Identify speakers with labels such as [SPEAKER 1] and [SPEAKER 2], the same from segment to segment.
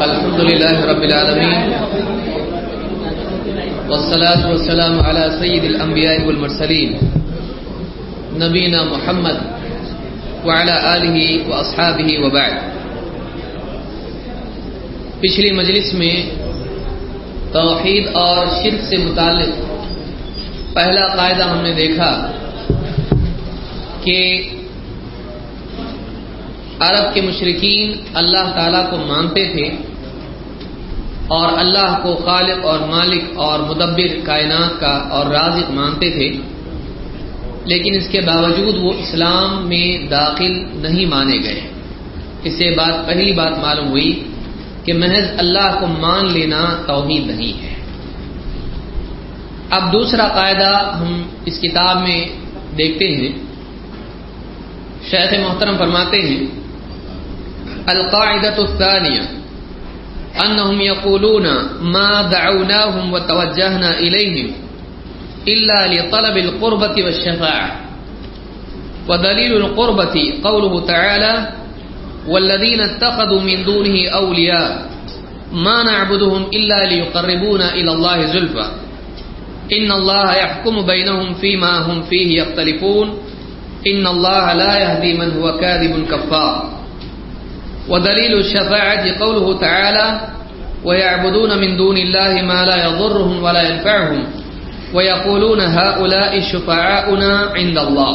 [SPEAKER 1] الحمد لله رب العالمين والصلاة والسلام على سيد الأنبياء والمرسلين نبينا محمد وعلى آله وأصحابه وبعد پچھلی مجلس میں توحید اور شرک سے متعلق پہلا قاعدہ ہم نے دیکھا کہ عرب کے مشرقین اللہ تعالی کو مانتے تھے اور اللہ کو خالق اور مالک اور مدبر کائنات کا اور رازق مانتے تھے۔ لیکن اس کے باوجود وہ اسلام میں داخل نہیں مانے گئے۔ اس سے بات پہلی بات معلوم ہوئی کہ محض اللہ کو مان لینا توحید نہیں ہے۔ اب دوسرا قاعدہ ہم اس کتاب میں دیکھتے ہیں۔ شیخ محترم فرماتے ہیں القاعدة الثانية أنهم يقولون ما دعوناهم وتوجهنا إليهم إلا لطلب القربة والشفاعة. ودليل القربة قوله تعالى والذين اتخذوا من دونه أولياء ما نعبدهم إلا ليقربونا إلى الله زلفا إن الله يحكم بينهم فيما هم فيه يختلفون. إن الله لا يهدي من هو كاذب كفار. ودليل الشفاعة قوله تعالى ويعبدون من دون الله ما لا يضرهم ولا ينفعهم ويقولون هؤلاء الشفعاؤنا عند الله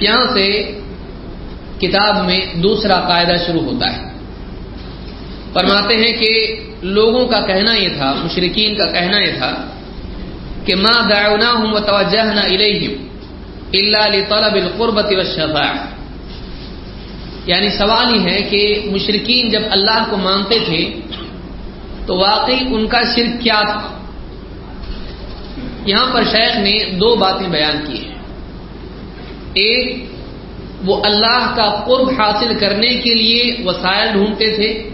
[SPEAKER 1] یہاں سے کتاب میں دوسرا قاعدہ شروع ہوتا ہے۔ فرماتے ہیں کہ لوگوں کا کہنا یہ تھا مشرقین کا کہنا یہ تھا کہ ما دعوناهم وتوجهنا اليهم الا لطلب القربة والشفاعة یعنی سوال ہی ہے کہ مشرقین جب اللہ کو مانتے تھے تو واقعی ان کا شرک کیا تھا؟ یہاں پر شیخ نے دو باتیں بیان کی ہیں۔ ایک، وہ اللہ کا قرب حاصل کرنے کے لیے وسائل ڈھونڈتے تھے۔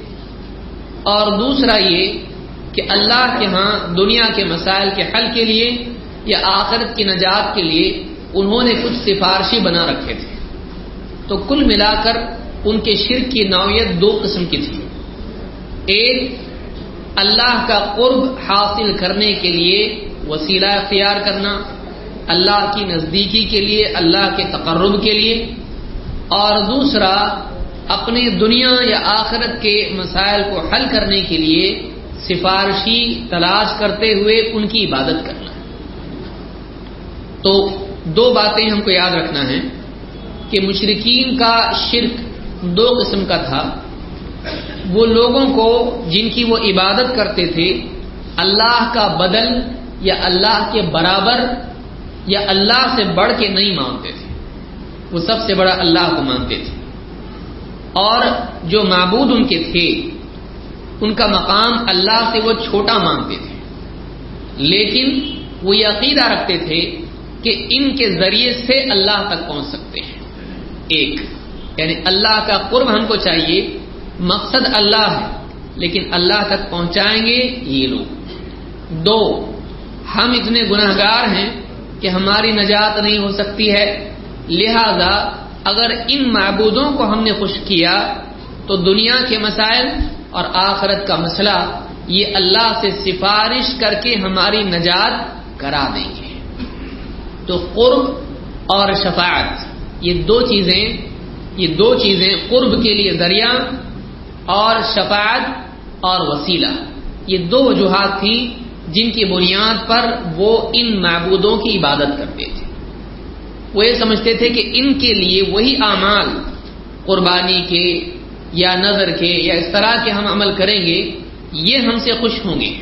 [SPEAKER 1] اور دوسرا یہ کہ اللہ کے ہاں دنیا کے مسائل کے حل کے لیے یا آخرت کی نجات کے لیے انہوں نے کچھ سفارشی بنا رکھے تھے۔ تو کل ملا کر ان کے شرک کی نوعیت دو قسم کی تھی۔ ایک، اللہ کا قرب حاصل کرنے کے لیے وسیلہ اختیار کرنا، اللہ کی نزدیکی کے لیے، اللہ کے تقرب کے لیے۔ اور دوسرا اپنے دنیا یا آخرت کے مسائل کو حل کرنے کے لیے سفارشی تلاش کرتے ہوئے ان کی عبادت کرنا۔ تو دو باتیں ہم کو یاد رکھنا ہے کہ مشرقین کا شرک دو قسم کا تھا۔ وہ لوگوں کو جن کی وہ عبادت کرتے تھے، اللہ کا بدل یا اللہ کے برابر یا اللہ سے بڑھ کے نہیں مانتے تھے۔ وہ سب سے بڑا اللہ کو مانتے تھے۔ اور جو معبود ان کے تھے، ان کا مقام اللہ سے وہ چھوٹا مانتے تھے۔ لیکن وہ یہ عقیدہ رکھتے تھے کہ ان کے ذریعے سے اللہ تک پہنچ سکتے ہیں۔ ایک۔ یعنی اللہ کا قرب ہم کو چاہیے، مقصد اللہ ہے، لیکن اللہ تک پہنچائیں گے یہ لوگ۔ دو، ہم اتنے گناہ گار ہیں کہ ہماری نجات نہیں ہو سکتی ہے۔ لہذا اگر ان معبودوں کو ہم نے خوش کیا، تو دنیا کے مسائل اور آخرت کا مسئلہ یہ اللہ سے سفارش کر کے ہماری نجات کرا دیں گے۔ تو قرب اور شفاعت۔ یہ دو چیزیں، یہ دو چیزیں قرب کے لیے ذریعہ اور شفاعت اور وسیلہ۔ یہ دو وجوہات تھیں جن کی بنیاد پر وہ ان معبودوں کی عبادت کرتے تھے۔ وہ یہ سمجھتے تھے کہ ان کے لیے وہی اعمال قربانی کے یا نظر کے یا اس طرح کے ہم عمل کریں گے، یہ ہم سے خوش ہوں گے۔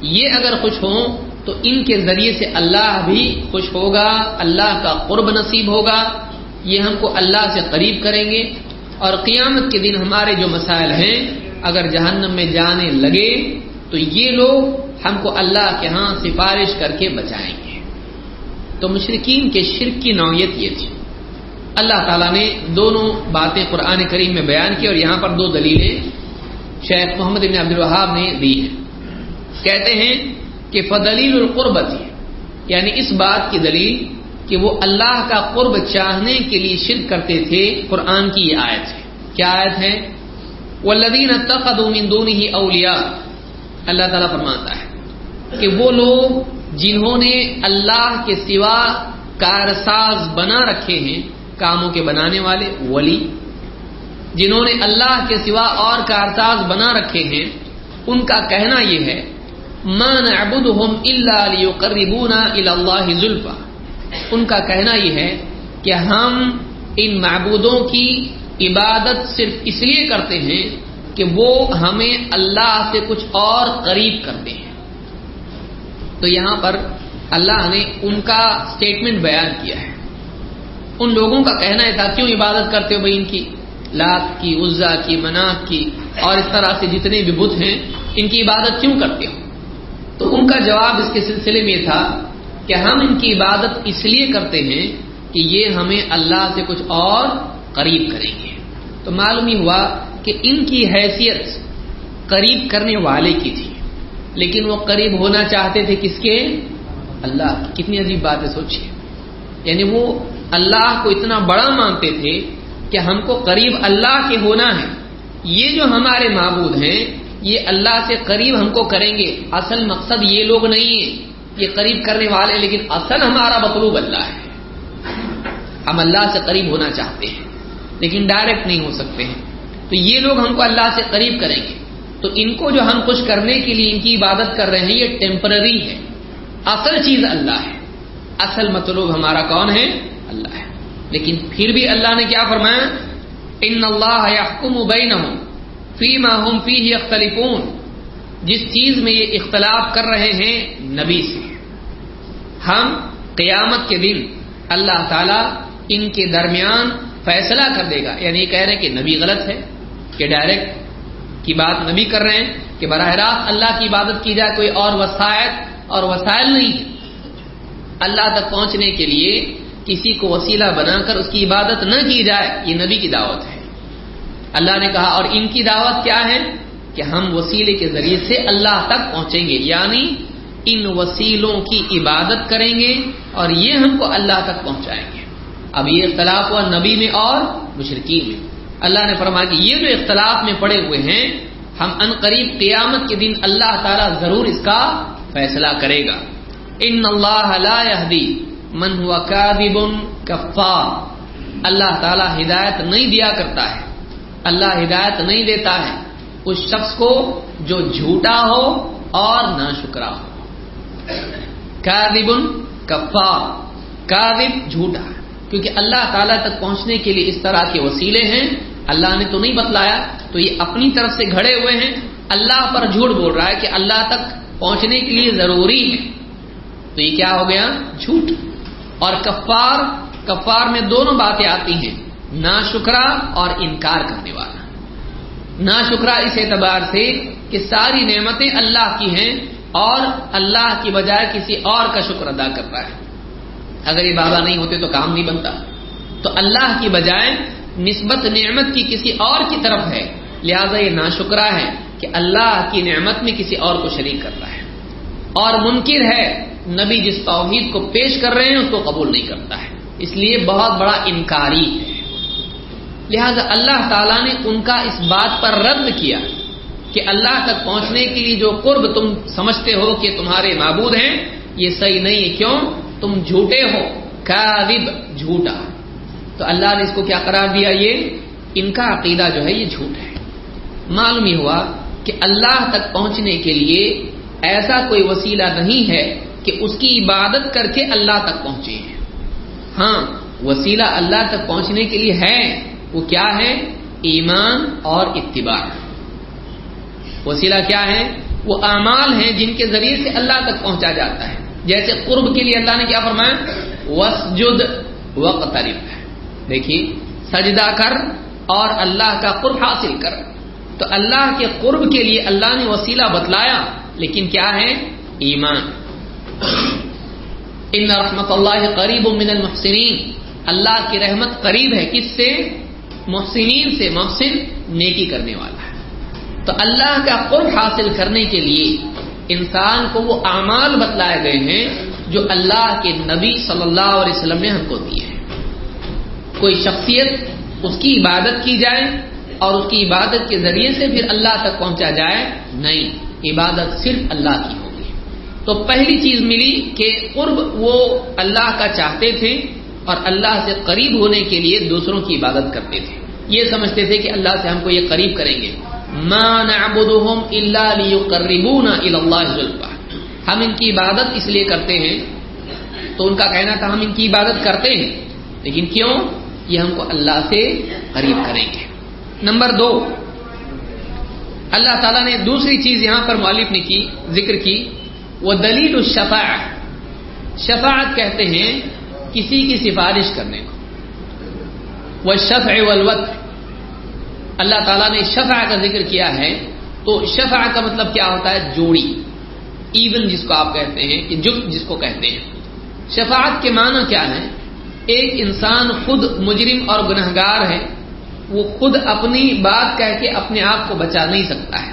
[SPEAKER 1] یہ اگر خوش ہوں تو ان کے ذریعے سے اللہ بھی خوش ہوگا، اللہ کا قرب نصیب ہوگا۔ یہ ہم کو اللہ سے قریب کریں گے اور قیامت کے دن ہمارے جو مسائل ہیں، اگر جہنم میں جانے لگے، تو یہ لوگ ہم کو اللہ کے ہاں سفارش کر کے بچائیں گے۔ تو مشرقین کے شرک کی نوعیت یہ تھی۔ اللہ تعالیٰ نے دونوں باتیں قرآن کریم میں بیان کی اور یہاں پر دو دلیلیں شیخ محمد بن عبد الوہاب نے دی ہیں۔ کہتے ہیں کہ فدلیل القربت یعنی اس بات کی دلیل کہ وہ اللہ کا قرب چاہنے کے لیے شرک کرتے تھے، قرآن کی یہ آیت ہے۔ کیا آیت ہے؟ والذین اتخذوا من دونه اولیاء اللہ تعالیٰ فرماتا ہے کہ وہ لوگ جنہوں نے اللہ کے سوا کارساز بنا رکھے ہیں، کاموں کے بنانے والے، ولی، جنہوں نے اللہ کے سوا اور کارساز بنا رکھے ہیں، ان کا کہنا یہ ہے، ما نعبدهم الا ليقربونا الى الله زلفا ان کا کہنا یہ ہے کہ ہم ان معبودوں کی عبادت صرف اس لیے کرتے ہیں کہ وہ ہمیں اللہ سے کچھ اور قریب کرتے ہیں۔ تو یہاں پر اللہ نے ان کا اسٹیٹمنٹ بیان کیا ہے۔ ان لوگوں کا کہنا ہے تھا، کیوں عبادت کرتے ہو بھائی ان کی؟ لات کی، عزا کی مناق کی، اور اس طرح سے جتنے بھی بت ہیں، ان کی عبادت کیوں کرتے ہو؟ تو ان کا جواب اس کے سلسلے میں تھا کہ ہم ان کی عبادت اس لیے کرتے ہیں کہ یہ ہمیں اللہ سے کچھ اور قریب کریں گے۔ تو معلوم ہی ہوا کہ ان کی حیثیت قریب کرنے والے کی تھی، لیکن وہ قریب ہونا چاہتے تھے کس کے؟ اللہ کی۔ کتنی عجیب بات ہے، سوچیے۔ یعنی وہ اللہ کو اتنا بڑا مانتے تھے کہ ہم کو قریب اللہ کے ہونا ہے۔ یہ جو ہمارے معبود ہیں، یہ اللہ سے قریب ہم کو کریں گے۔ اصل مقصد یہ لوگ نہیں ہے یہ قریب کرنے والے، لیکن اصل ہمارا مطلوب اللہ ہے۔ ہم اللہ سے قریب ہونا چاہتے ہیں، لیکن ڈائریکٹ نہیں ہو سکتے ہیں۔ تو یہ لوگ ہم کو اللہ سے قریب کریں گے۔ تو ان کو جو ہم خوش کرنے کے لیے ان کی عبادت کر رہے ہیں، یہ ٹیمپرری ہے۔ اصل چیز اللہ ہے۔ اصل مطلوب ہمارا کون ہے؟ اللہ ہے۔ لیکن پھر بھی اللہ نے کیا فرمایا؟ ان اللہ یحکم بینہم فیما ہم فی اختلفون جس چیز میں یہ اختلاف کر رہے ہیں نبی سے۔ ہم قیامت کے دن اللہ تعالی ان کے درمیان فیصلہ کر دے گا۔ یعنی یہ کہہ رہے ہیں کہ نبی غلط ہے، کہ ڈائریکٹ کی بات نبی کر رہے ہیں، کہ براہ راست اللہ کی عبادت کی جائے، کوئی اور وسائل اور وسائل نہیں ہے۔ اللہ تک پہنچنے کے لیے کسی کو وسیلہ بنا کر اس کی عبادت نہ کی جائے، یہ نبی کی دعوت ہے۔ اللہ نے کہا اور ان کی دعوت کیا ہے؟ کہ ہم وسیلے کے ذریعے سے اللہ تک پہنچیں گے یعنی ان وسیلوں کی عبادت کریں گے اور یہ ہم کو اللہ تک پہنچائیں گے۔ اب یہ اختلاف ہوا نبی میں اور مشرقین میں۔ اللہ نے فرمایا کہ یہ جو اختلاف میں پڑے ہوئے ہیں، ہم ان قریب قیامت کے دن اللہ تعالیٰ ضرور اس کا فیصلہ کرے گا۔ ان اللہ لا يهدي من هو كاذب كفار اللہ تعالیٰ ہدایت نہیں دیا کرتا ہے۔ اللہ ہدایت نہیں دیتا ہے۔ اس شخص کو جو جھوٹا ہو اور نہ شکرا ہو۔ کاذب کفار، کاذب جھوٹا۔ کیونکہ اللہ تعالیٰ تک پہنچنے کے لیے اس طرح کے وسیلے ہیں۔ اللہ نے تو نہیں بتلایا، تو یہ اپنی طرف سے گھڑے ہوئے ہیں۔ اللہ پر جھوٹ بول رہا ہے کہ اللہ تک پہنچنے کے لیے ضروری ہے۔ تو یہ کیا ہو گیا؟ جھوٹ۔ اور کفار کفار میں دونوں باتیں آتی ہیں نا شکرا اور انکار کرنے والا۔ نا شکرا اس اعتبار سے کہ ساری نعمتیں اللہ کی ہیں اور اللہ کی بجائے کسی اور کا شکر ادا کرتا ہے۔ اگر یہ بابا نہیں ہوتے تو کام نہیں بنتا۔ تو اللہ کی بجائے نسبت نعمت کی کسی اور کی طرف ہے۔ لہذا یہ نا شکرا ہے کہ اللہ کی نعمت میں کسی اور کو شریک کرتا ہے۔ اور منکر ہے، نبی جس توحید کو پیش کر رہے ہیں، اس کو قبول نہیں کرتا ہے۔ اس لیے بہت بڑا انکاری ہے۔ لہذا اللہ تعالیٰ نے ان کا اس بات پر رد کیا کہ اللہ تک پہنچنے کے لیے جو قرب تم سمجھتے ہو کہ تمہارے معبود ہیں، یہ صحیح نہیں ہے۔ کیوں؟ تم جھوٹے ہو۔ کاذب، جھوٹا۔ تو اللہ نے اس کو کیا قرار دیا؟ یہ ان کا عقیدہ جو ہے، یہ جھوٹ ہے۔ معلوم ہی ہوا کہ اللہ تک پہنچنے کے لیے ایسا کوئی وسیلہ نہیں ہے کہ اس کی عبادت کر کے اللہ تک پہنچے۔ ہیں ہاں وسیلہ اللہ تک پہنچنے کے لیے ہے۔ وہ کیا ہے؟ ایمان اور اتباع۔ وسیلہ کیا ہے؟ وہ اعمال ہیں جن کے ذریعے سے اللہ تک پہنچا جاتا ہے۔ جیسے قرب کے لیے اللہ نے کیا فرمایا؟ وسجد وقترب دیکھیے، سجدہ کر اور اللہ کا قرب حاصل کر۔ تو اللہ کے قرب کے لیے اللہ نے وسیلہ بتلایا، لیکن کیا ہے؟ ایمان۔ ان رحمت اللہ قریب من المحسنین۔ اللہ کی رحمت قریب ہے کس سے؟ محسنین سے محسن نیکی کرنے والا ہے۔ تو اللہ کا قرب حاصل کرنے کے لیے انسان کو وہ اعمال بتلائے گئے ہیں جو اللہ کے نبی صلی اللہ علیہ وسلم نے ہم کو دیے ہیں۔ کوئی شخصیت اس کی عبادت کی جائے اور اس کی عبادت کے ذریعے سے پھر اللہ تک پہنچا جائے، نہیں، عبادت صرف اللہ کی ہوگی۔ تو پہلی چیز ملی کہ قرب وہ اللہ کا چاہتے تھے اور اللہ سے قریب ہونے کے لیے دوسروں کی عبادت کرتے تھے۔ یہ سمجھتے تھے کہ اللہ سے ہم کو یہ قریب کریں گے۔ ما نعبدهم الا ليقربونا الى الله ہم ان کی عبادت اس لیے کرتے ہیں۔ تو ان کا کہنا تھا ہم ان کی عبادت کرتے ہیں۔ لیکن کیوں؟ یہ ہم کو اللہ سے قریب کریں گے۔ نمبر دو، اللہ تعالیٰ نے دوسری چیز یہاں پر مؤلف نے کی، ذکر کی۔ وہ دلیل الشفاعت شفاعت کہتے ہیں کسی کی سفارش کرنے کو۔ وہ شفع والوت اللہ تعالیٰ نے شفع کا ذکر کیا ہے۔ تو شفع کا مطلب کیا ہوتا ہے؟ جوڑی۔ ایون جس کو آپ کہتے ہیں کہ جفت جس کو کہتے ہیں۔ شفاعت کے معنی کیا ہے ایک انسان خود مجرم اور گنہگار ہے۔ وہ خود اپنی بات کہہ کے اپنے آپ کو بچا نہیں سکتا ہے۔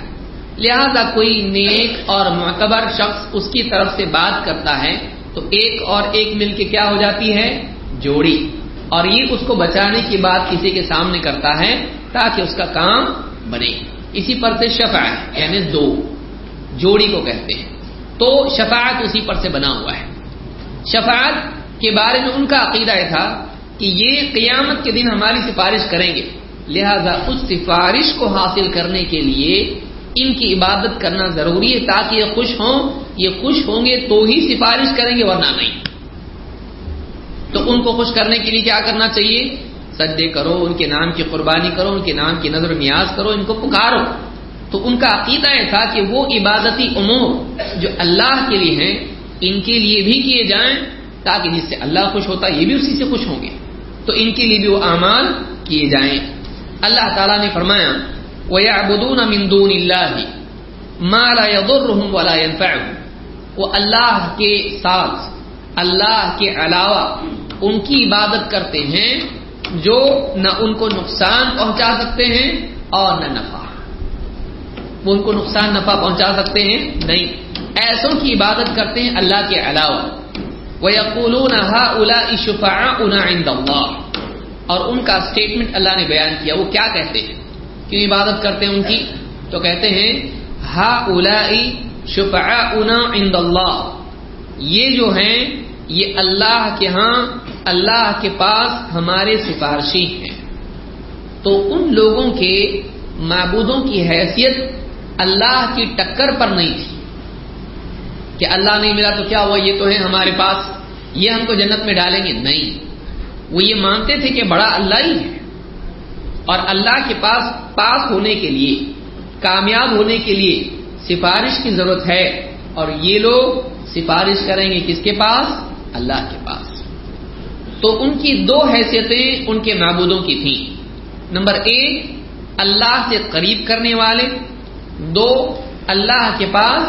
[SPEAKER 1] لہذا کوئی نیک اور معتبر شخص اس کی طرف سے بات کرتا ہے۔ تو ایک اور ایک مل کے کیا ہو جاتی ہے؟ جوڑی۔ اور یہ اس کو بچانے کی بات کسی کے سامنے کرتا ہے تاکہ اس کا کام بنے۔ اسی پر سے شفا یعنی دو۔ جوڑی کو کہتے ہیں۔ تو شفاعت اسی پر سے بنا ہوا ہے۔ شفاعت کے بارے میں ان کا عقیدہ یہ تھا کہ یہ قیامت کے دن ہماری سفارش کریں گے۔ لہذا اس سفارش کو حاصل کرنے کے لیے ان کی عبادت کرنا ضروری ہے تاکہ یہ خوش ہوں، یہ خوش ہوں گے تو ہی سفارش کریں گے، ورنہ نہیں۔ تو ان کو خوش کرنے کے لیے کیا کرنا چاہیے؟ سجدے کرو، ان کے نام کی قربانی کرو، ان کے نام کی نظر نیاز کرو، ان کو پکارو۔ تو ان کا عقیدہ یہ تھا کہ وہ عبادتی امور جو اللہ کے لیے ہیں، ان کے لیے بھی کیے جائیں تاکہ جس سے اللہ خوش ہوتا یہ بھی اسی سے خوش ہوں گے۔ تو ان کے لیے بھی وہ اعمال کیے جائیں۔ اللہ تعالیٰ نے فرمایا وَيَعْبُدُونَ مِن دُونِ اللَّهِ مَا لَا يَضُرُّهُمْ وَلَا يَنفَعُهُمْ وہ اللہ کے ساتھ، اللہ کے علاوہ ان کی عبادت کرتے ہیں جو نہ ان کو نقصان پہنچا سکتے ہیں اور نہ نفع۔ وہ ان کو نقصان، نفع پہنچا سکتے ہیں؟ نہیں۔ ایسوں کی عبادت کرتے ہیں اللہ کے علاوہ۔ وَيَقُولُونَ هَؤُلَاءِ شُفَعَاؤُنَا عِندَ اللَّهِ اور ان کا سٹیٹمنٹ اللہ نے بیان کیا۔ وہ کیا کہتے ہیں؟ کیوں عبادت کرتے ہیں ان کی؟ تو کہتے ہیں ہا اولائی عند اللہ یہ جو ہیں، یہ اللہ کے ہاں اللہ کے پاس ہمارے سفارشی ہیں۔ تو ان لوگوں کے معبودوں کی حیثیت اللہ کی ٹکر پر نہیں تھی۔ کہ اللہ نہیں ملا تو کیا ہوا؟ یہ تو ہے ہمارے پاس۔ یہ ہم کو جنت میں ڈالیں گے؟ نہیں۔ وہ یہ مانتے تھے کہ بڑا اللہ ہی ہے۔ اور اللہ کے پاس پاس ہونے کے لیے، کامیاب ہونے کے لیے سفارش کی ضرورت ہے۔ اور یہ لوگ سفارش کریں گے کس کے پاس؟ اللہ کے پاس۔ تو ان کی دو حیثیتیں ان کے معبودوں کی تھیں۔ نمبر ایک، اللہ سے قریب کرنے والے۔ دو، اللہ کے پاس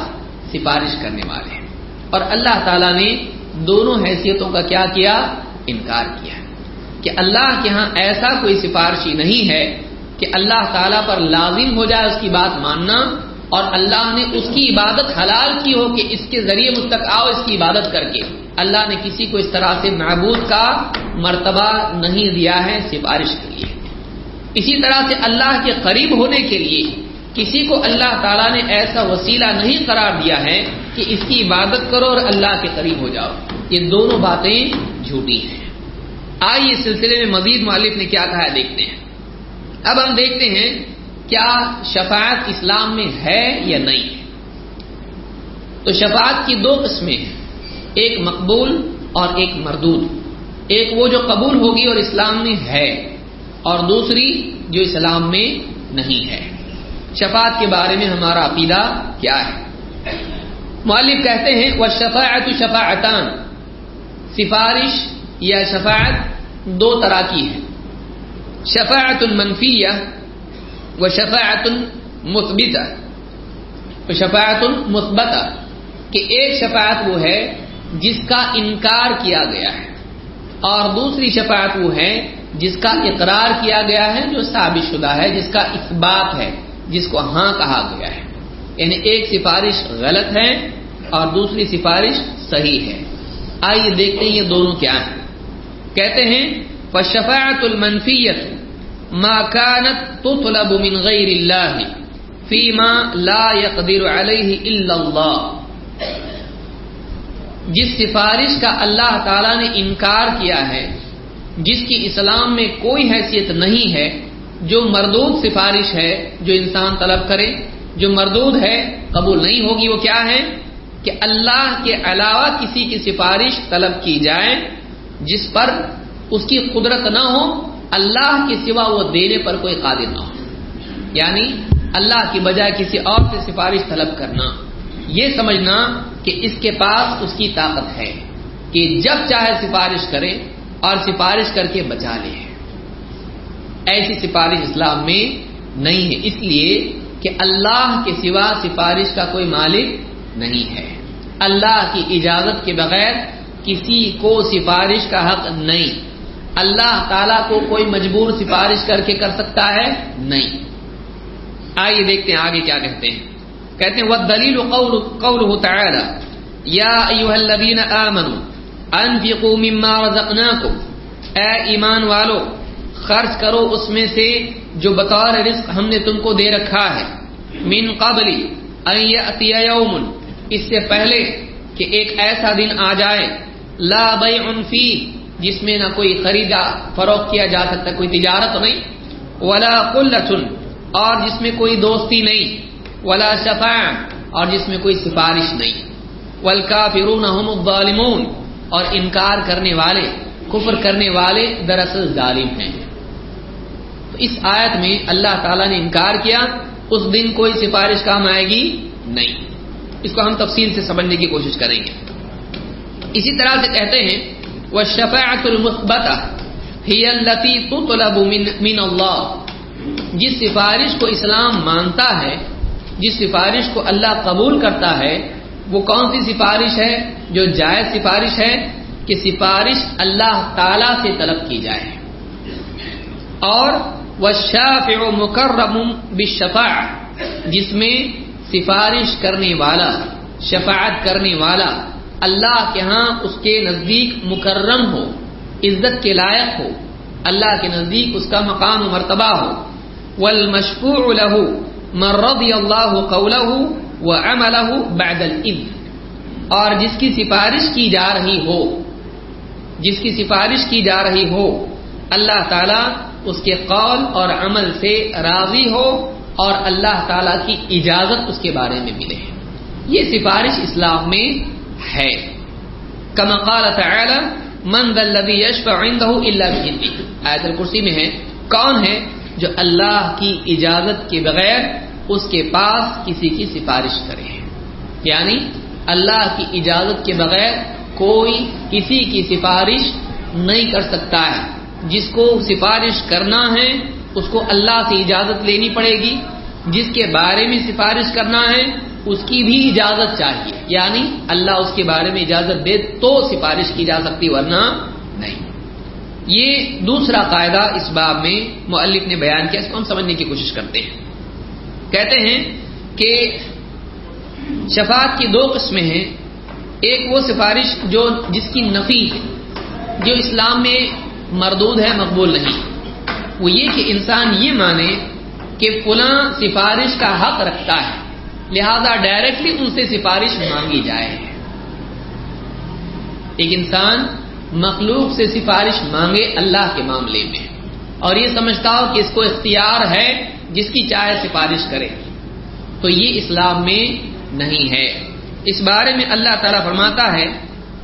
[SPEAKER 1] سفارش کرنے والے۔ اور اللہ تعالی نے دونوں حیثیتوں کا کیا کیا؟ انکار کیا کہ اللہ کے ہاں ایسا کوئی سفارشی نہیں ہے کہ اللہ تعالیٰ پر لازم ہو جائے اس کی بات ماننا اور اللہ نے اس کی عبادت حلال کی ہو کہ اس کے ذریعے مجھ تک آؤ، اس کی عبادت کر کے۔ اللہ نے کسی کو اس طرح سے معبود کا مرتبہ نہیں دیا ہے سفارش کے لیے۔ اسی طرح سے اللہ کے قریب ہونے کے لیے کسی کو اللہ تعالیٰ نے ایسا وسیلہ نہیں قرار دیا ہے کہ اس کی عبادت کرو اور اللہ کے قریب ہو جاؤ۔ یہ دونوں باتیں جھوٹی ہیں۔ آئیے اس سلسلے میں مزید مالک نے کیا کہا دیکھتے ہیں۔ اب ہم دیکھتے ہیں کیا شفاعت اسلام میں ہے یا نہیں۔ ہے تو شفاعت کی دو قسمیں ہیں، ایک مقبول اور ایک مردود۔ ایک وہ جو قبول ہوگی اور اسلام میں ہے، اور دوسری جو اسلام میں نہیں ہے۔ شفاعت کے بارے میں ہمارا عقیدہ کیا ہے؟ مؤلف کہتے ہیں وہ شفاعت شفاعتان۔ سفارش یا شفاعت دو طرح کی ہے شفاعت المنفیہ و شفاعت مثبتہ۔ شفاعت مثبتہ کہ ایک شفاعت وہ ہے جس کا انکار کیا گیا ہے۔ اور دوسری شفاعت وہ ہے جس کا اقرار کیا گیا ہے جو ثابت شدہ ہے، جس کا اثبات ہے، جس کو ہاں کہا گیا ہے۔ یعنی ایک سفارش غلط ہے اور دوسری سفارش صحیح ہے۔ آئیے دیکھتے ہیں یہ دونوں کیا ہیں۔ کہتے ہیں، فشفاعت المنفیت ما كانت تطلب من غير الله فيما لا يقدر عليه الا الله جس سفارش کا اللہ تعالی نے انکار کیا ہے، جس کی اسلام میں کوئی حیثیت نہیں ہے، جو مردود سفارش ہے، جو انسان طلب کرے، جو مردود ہے، قبول نہیں ہوگی وہ کیا ہے؟ کہ اللہ کے علاوہ کسی کی سفارش طلب کی جائے جس پر اس کی قدرت نہ ہو، اللہ کے سوا وہ دینے پر کوئی قادر نہ ہو۔ یعنی اللہ کی بجائے کسی اور سے سفارش طلب کرنا۔ یہ سمجھنا کہ اس کے پاس اس کی طاقت ہے کہ جب چاہے سفارش کرے اور سفارش کر کے بچا لے۔ ایسی سفارش اسلام میں نہیں ہے، اس لیے کہ اللہ کے سوا سفارش کا کوئی مالک نہیں ہے۔ اللہ کی اجازت کے بغیر کسی کو سفارش کا حق نہیں۔ اللہ تعالی کو کوئی مجبور سفارش کر کے کر سکتا ہے؟ نہیں۔ آئیے دیکھتے ہیں آگے کیا کہتے ہیں۔ کہتے ہیں وہ دلیل قول تعالی۔ یا ایوہ الذین آمنوا، انفقوا مما رزقناکم۔ اے ایمان والو، خرچ کرو اس میں سے جو بطور رزق ہم نے تم کو دے رکھا ہے۔ من قبل ان یوم۔ اس سے پہلے کہ ایک ایسا دن آ جائے لا بیع فی، جس میں نہ کوئی خریدا، فروخت کیا جا سکتا، کوئی تجارت نہیں. ولا قلت اور جس میں کوئی دوستی نہیں. ولا شفاع، اور جس میں کوئی سفارش نہیں. والکافرون هم الظالمون، اور انکار کرنے والے، کفر کرنے والے دراصل ظالم ہیں. تو اس آیت میں اللہ تعالی نے انکار کیا، اس دن کوئی سفارش کام آئے گی نہیں. اس کو ہم تفصیل سے سمجھنے کی کوشش کریں گے. اسی طرح سے کہتے ہیں وہ شفاعت المثبت ہی التی تطلب من, من اللہ جس سفارش کو اسلام مانتا ہے جس سفارش کو اللہ قبول کرتا ہے وہ کون سی سفارش ہے؟ جو جائز سفارش ہے کہ سفارش اللہ تعالی سے طلب کی جائے۔ اور وہ شافع مکرم بشفاع جس میں سفارش کرنے والا شفاعت کرنے والا اللہ کے ہاں اس کے نزدیک مکرم ہو، عزت کے لائق ہو، اللہ کے نزدیک اس کا مقام و مرتبہ ہو۔ والمشفوع له، من رضی اللہ قوله وعمله بعد الاذن اور جس کی سفارش کی جا رہی ہو، جس کی سفارش کی جا رہی ہو، اللہ تعالی اس کے قول اور عمل سے راضی ہو اور اللہ تعالی کی اجازت اس کے بارے میں ملے۔ یہ سفارش اسلام میں ہے۔ کما قال تعالی، من ذا الذي يشفع عنده الا باذنه آیت الکرسی میں ہے، کون ہے جو اللہ کی اجازت کے بغیر اس کے پاس کسی کی سفارش کرے یعنی اللہ کی اجازت کے بغیر کوئی کسی کی سفارش نہیں کر سکتا ہے۔ جس کو سفارش کرنا ہے، اس کو اللہ سے اجازت لینی پڑے گی۔ جس کے بارے میں سفارش کرنا ہے اس کی بھی اجازت چاہیے۔ یعنی اللہ اس کے بارے میں اجازت دے تو سفارش کی جا سکتی، ورنہ نہیں۔ یہ دوسرا قاعدہ اس باب میں مؤلف نے بیان کیا، اس کو ہم سمجھنے کی کوشش کرتے ہیں۔ کہتے ہیں کہ شفاعت کی دو قسمیں ہیں۔ ایک وہ سفارش جو جس کی نفی ہے، جو اسلام میں مردود ہے، مقبول نہیں۔ وہ یہ کہ انسان یہ مانے کہ فلاں سفارش کا حق رکھتا ہے۔ لہذا ڈائریکٹلی ان سے سفارش مانگی جائے۔ ایک انسان مخلوق سے سفارش مانگے اللہ کے معاملے میں۔ اور یہ سمجھتا ہو کہ اس کو اختیار ہے، جس کی چاہے سفارش کرے۔ تو یہ اسلام میں نہیں ہے۔ اس بارے میں اللہ تعالی فرماتا ہے،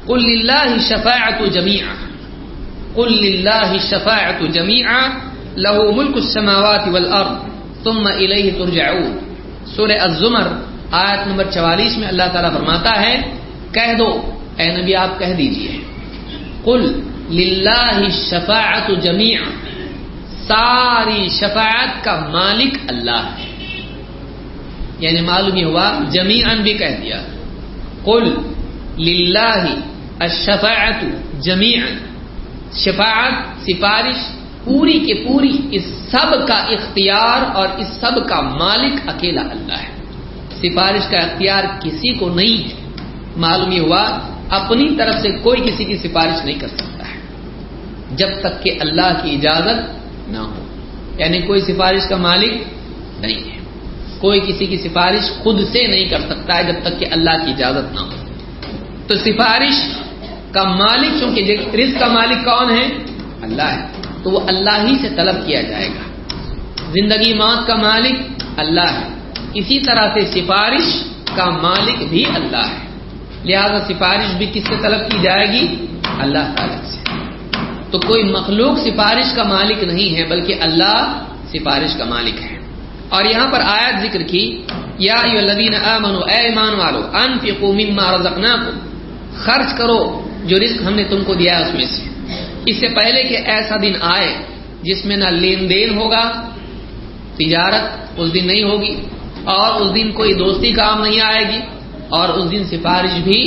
[SPEAKER 1] قل للہ شفاعت جمیعا قل للہ شفاعت جمیعا له ملک السماوات والارض ثم الیہ ترجعون۔ سورہ الزمر، آیت نمبر 44 میں اللہ تعالیٰ فرماتا ہے، کہہ دو، اے نبی آپ کہہ دیجیے۔ قل للہ شفاعت جمیع ساری شفاعت کا مالک اللہ ہے۔ یعنی معلوم یہ ہوا جمیعن بھی کہہ دیا۔ قل للہ الشفاعت جمیعا، شفاعت، سفارش پوری کے پوری اس سب کا اختیار اور اس سب کا مالک اکیلا اللہ ہے۔ سفارش کا اختیار کسی کو نہیں ہے۔ معلوم یہ ہوا، اپنی طرف سے کوئی کسی کی سفارش نہیں کر سکتا ہے۔ جب تک کہ اللہ کی اجازت نہ ہو۔ یعنی کوئی سفارش کا مالک نہیں ہے۔ کوئی کسی کی سفارش خود سے نہیں کر سکتا ہے جب تک کہ اللہ کی اجازت نہ ہو۔ تو سفارش کا مالک، چونکہ رزق کا مالک کون ہے؟ اللہ ہے۔ تو وہ اللہ ہی سے طلب کیا جائے گا۔ زندگی موت کا مالک اللہ ہے۔ اسی طرح سے سفارش کا مالک بھی اللہ ہے۔ لہذا سفارش بھی کس سے طلب کی جائے گی؟ اللہ تعالی سے۔ تو کوئی مخلوق سفارش کا مالک نہیں ہے، بلکہ اللہ سفارش کا مالک ہے۔ اور یہاں پر آیت ذکر کی، یا اے ایمان والو، انفقوا مما رزقناکم۔ خرچ کرو جو رزق ہم نے تم کو دیا اس میں سے۔ اس سے پہلے کہ ایسا دن آئے جس میں نہ لین دین ہوگا، تجارت اس دن نہیں ہوگی، اور اس دن کوئی دوستی کام نہیں آئے گی، اور اس دن سفارش بھی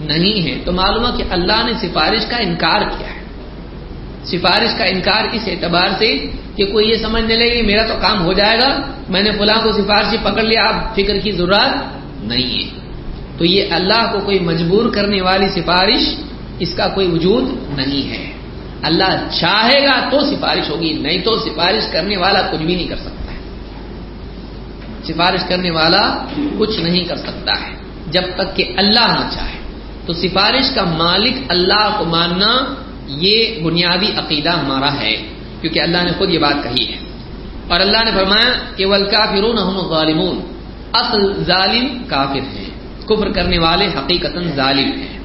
[SPEAKER 1] نہیں ہے۔ تو معلوم ہے کہ اللہ نے سفارش کا انکار کیا ہے۔ سفارش کا انکار اس اعتبار سے کہ کوئی یہ سمجھنے لگے میرا تو کام ہو جائے گا، میں نے فلاں کو سفارشی پکڑ لیا آپ فکر کی ضرورت نہیں ہے۔ تو یہ اللہ کو کوئی مجبور کرنے والی سفارش، اس کا کوئی وجود نہیں ہے۔ اللہ چاہے گا تو سفارش ہوگی، نہیں تو سفارش کرنے والا کچھ بھی نہیں کر سکتا ہے۔ سفارش کرنے والا کچھ نہیں کر سکتا ہے۔ جب تک کہ اللہ نہ چاہے۔ تو سفارش کا مالک اللہ کو ماننا یہ بنیادی عقیدہ ہمارا ہے، کیونکہ اللہ نے خود یہ بات کہی ہے۔ اور اللہ نے فرمایا کہ ولکا فرون ظالمون اصل ظالم کافر ہیں۔ کفر کرنے والے حقیقت ظالم ہیں۔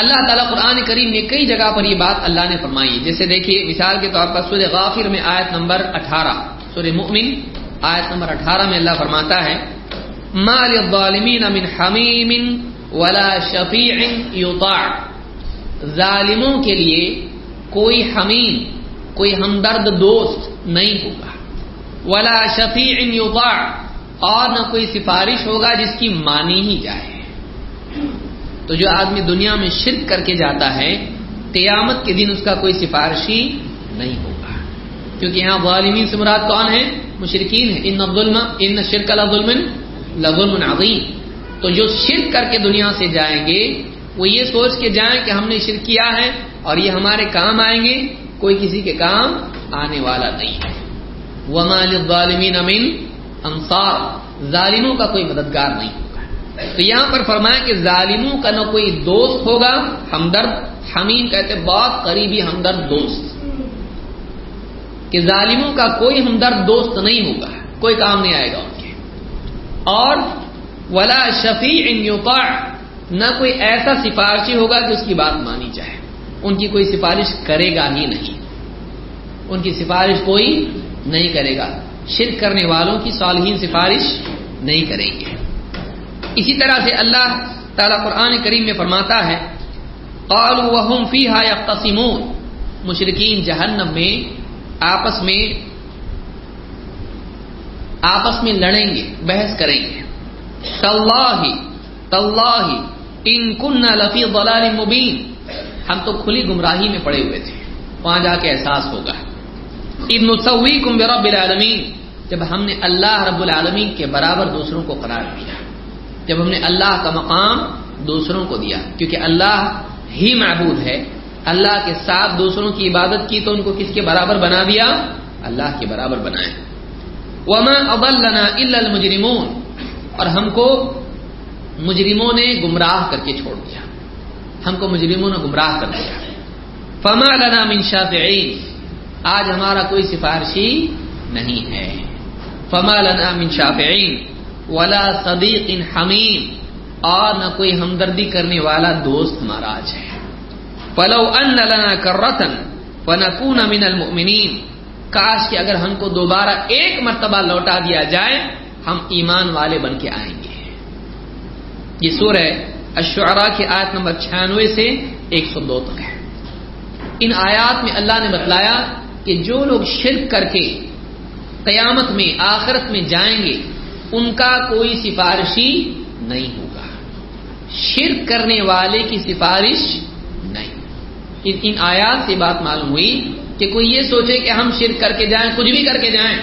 [SPEAKER 1] اللہ تعالیٰ قرآن کریم میں کئی جگہ پر یہ بات اللہ نے فرمائی جیسے دیکھیے، مثال کے طور پر سورہ غافر میں آیت نمبر اٹھارہ، سورہ مؤمن آیت نمبر اٹھارہ میں اللہ فرماتا ہے من حمیم ولا شفیع یطاع ظالموں کے لیے کوئی حمیم، کوئی ہمدرد دوست نہیں ہوگا۔ ولا شفیع یطاع، اور نہ کوئی سفارش ہوگا جس کی مانی ہی جائے۔ تو جو آدمی دنیا میں شرک کر کے جاتا ہے، قیامت کے دن اس کا کوئی سفارشی نہیں ہوگا۔ کیونکہ یہاں ظالمین سے مراد کون ہے مشرقین ہے ان ظلم ان شرک ظلم لظلم عظیم تو جو شرک کر کے دنیا سے جائیں گے، وہ یہ سوچ کے جائیں کہ ہم نے شرک کیا ہے اور یہ ہمارے کام آئیں گے، کوئی کسی کے کام آنے والا نہیں ہے۔ وما للظالمین من انصار ظالموں کا کوئی مددگار نہیں۔ تو یہاں پر فرمایا کہ ظالموں کا نہ کوئی دوست ہوگا، ہمدرد حمیم کہتے بہت قریبی ہمدرد دوست۔ کہ ظالموں کا کوئی ہمدرد دوست نہیں ہوگا، کوئی کام نہیں آئے گا ان کے۔ اور ولا شفیع یطاع نہ کوئی ایسا سفارشی ہوگا کہ اس کی بات مانی جائے۔ ان کی کوئی سفارش کرے گا ہی نہیں۔ ان کی سفارش کوئی نہیں کرے گا۔ شرک کرنے والوں کی صالحین سفارش نہیں کریں گے۔ اسی طرح سے اللہ تعالی قرآن کریم میں فرماتا ہے، قالوا وهم فيها يختصمون مشرقین جہنم میں آپس میں آپس میں لڑیں گے، بحث کریں گے۔ تاللہ تاللہ، ان كنا لفی ضلال مبین۔ ہم تو کھلی گمراہی میں پڑے ہوئے تھے۔ وہاں جا کے احساس ہوگا۔ ابن نسویکم برب العالمین۔ جب ہم نے اللہ رب العالمین کے برابر دوسروں کو قرار دیا۔ جب ہم نے اللہ کا مقام دوسروں کو دیا، کیونکہ اللہ ہی معبود ہے، اللہ کے ساتھ دوسروں کی عبادت کی تو ان کو کس کے برابر بنا دیا؟ اللہ کے برابر بنایا۔ وما اضلنا الا المجرمون۔ اور ہم کو مجرموں نے گمراہ کر کے چھوڑ دیا۔ ہم کو مجرموں نے گمراہ کر دیا۔ فما لنا من شافعین آج ہمارا کوئی سفارشی نہیں ہے۔ فما لنا من شافعین ولا صدیق ان حمیم، اور نہ کوئی ہمدردی کرنے والا دوست ہمارا آج ہے۔ فلو ان لنا کرتن فنکون من المؤمنین، کاش کہ اگر ہم کو دوبارہ ایک مرتبہ لوٹا دیا جائے، ہم ایمان والے بن کے آئیں گے۔ یہ سورہ الشعراء کی آیت نمبر چھیانوے سے ایک سو دو تک ہے۔ ان آیات میں اللہ نے بتلایا کہ جو لوگ شرک کر کے قیامت میں، آخرت میں جائیں گے ان کا کوئی سفارشی نہیں ہوگا۔ شرک کرنے والے کی سفارش نہیں۔ ان آیات سے بات معلوم ہوئی کہ کوئی یہ سوچے کہ ہم شرک کر کے جائیں، کچھ بھی کر کے جائیں،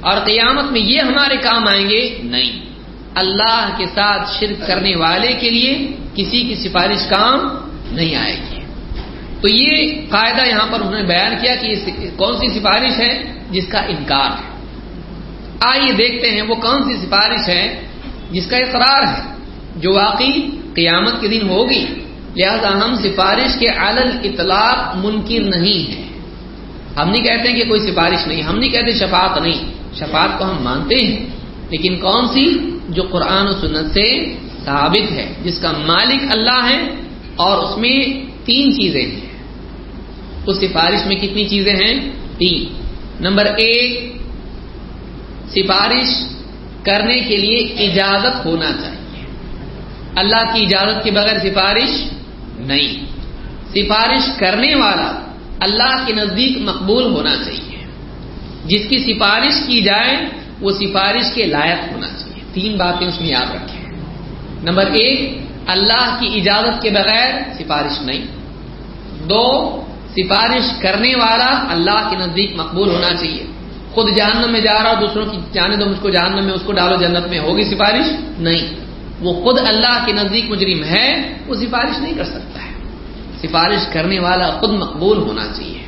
[SPEAKER 1] اور قیامت میں یہ ہمارے کام آئیں گے، نہیں۔ اللہ کے ساتھ شرک کرنے والے کے لیے کسی کی سفارش کام نہیں آئے گی۔ تو یہ قاعدہ یہاں پر انہوں نے بیان کیا کہ کون سی سفارش ہے جس کا انکار ہے۔ آئیے دیکھتے ہیں وہ کون سی سفارش ہے جس کا اقرار ہے، جو واقعی قیامت کے دن ہوگی۔ لہذا ہم سفارش کے علل اطلاق منکر نہیں ہے ہم نہیں کہتے ہیں کہ کوئی سفارش نہیں، ہم نہیں کہتے شفاعت نہیں۔ شفاعت کو ہم مانتے ہیں، لیکن کون سی؟ جو قرآن و سنت سے ثابت ہے، جس کا مالک اللہ ہے اور اس میں تین چیزیں ہیں۔ اس سفارش میں کتنی چیزیں ہیں؟ تین۔ نمبر ایک سفارش کرنے کے لیے اجازت ہونا چاہیے۔ اللہ کی اجازت کے بغیر سفارش نہیں۔ سفارش کرنے والا اللہ کے نزدیک مقبول ہونا چاہیے۔ جس کی سفارش کی جائے، وہ سفارش کے لائق ہونا چاہیے۔ تین باتیں اس میں یاد رکھیں۔ نمبر ایک، اللہ کی اجازت کے بغیر سفارش نہیں۔ دو، سفارش کرنے والا اللہ کے نزدیک مقبول ہونا چاہیے۔ خود جہنم میں جا رہا ہو، دوسروں کی جانے دو مجھ کو جہنم میں، اس کو ڈالو جنت میں، ہوگی سفارش؟ نہیں۔ وہ خود اللہ کے نزدیک مجرم ہے، وہ سفارش نہیں کر سکتا ہے۔ سفارش کرنے والا خود مقبول ہونا چاہیے۔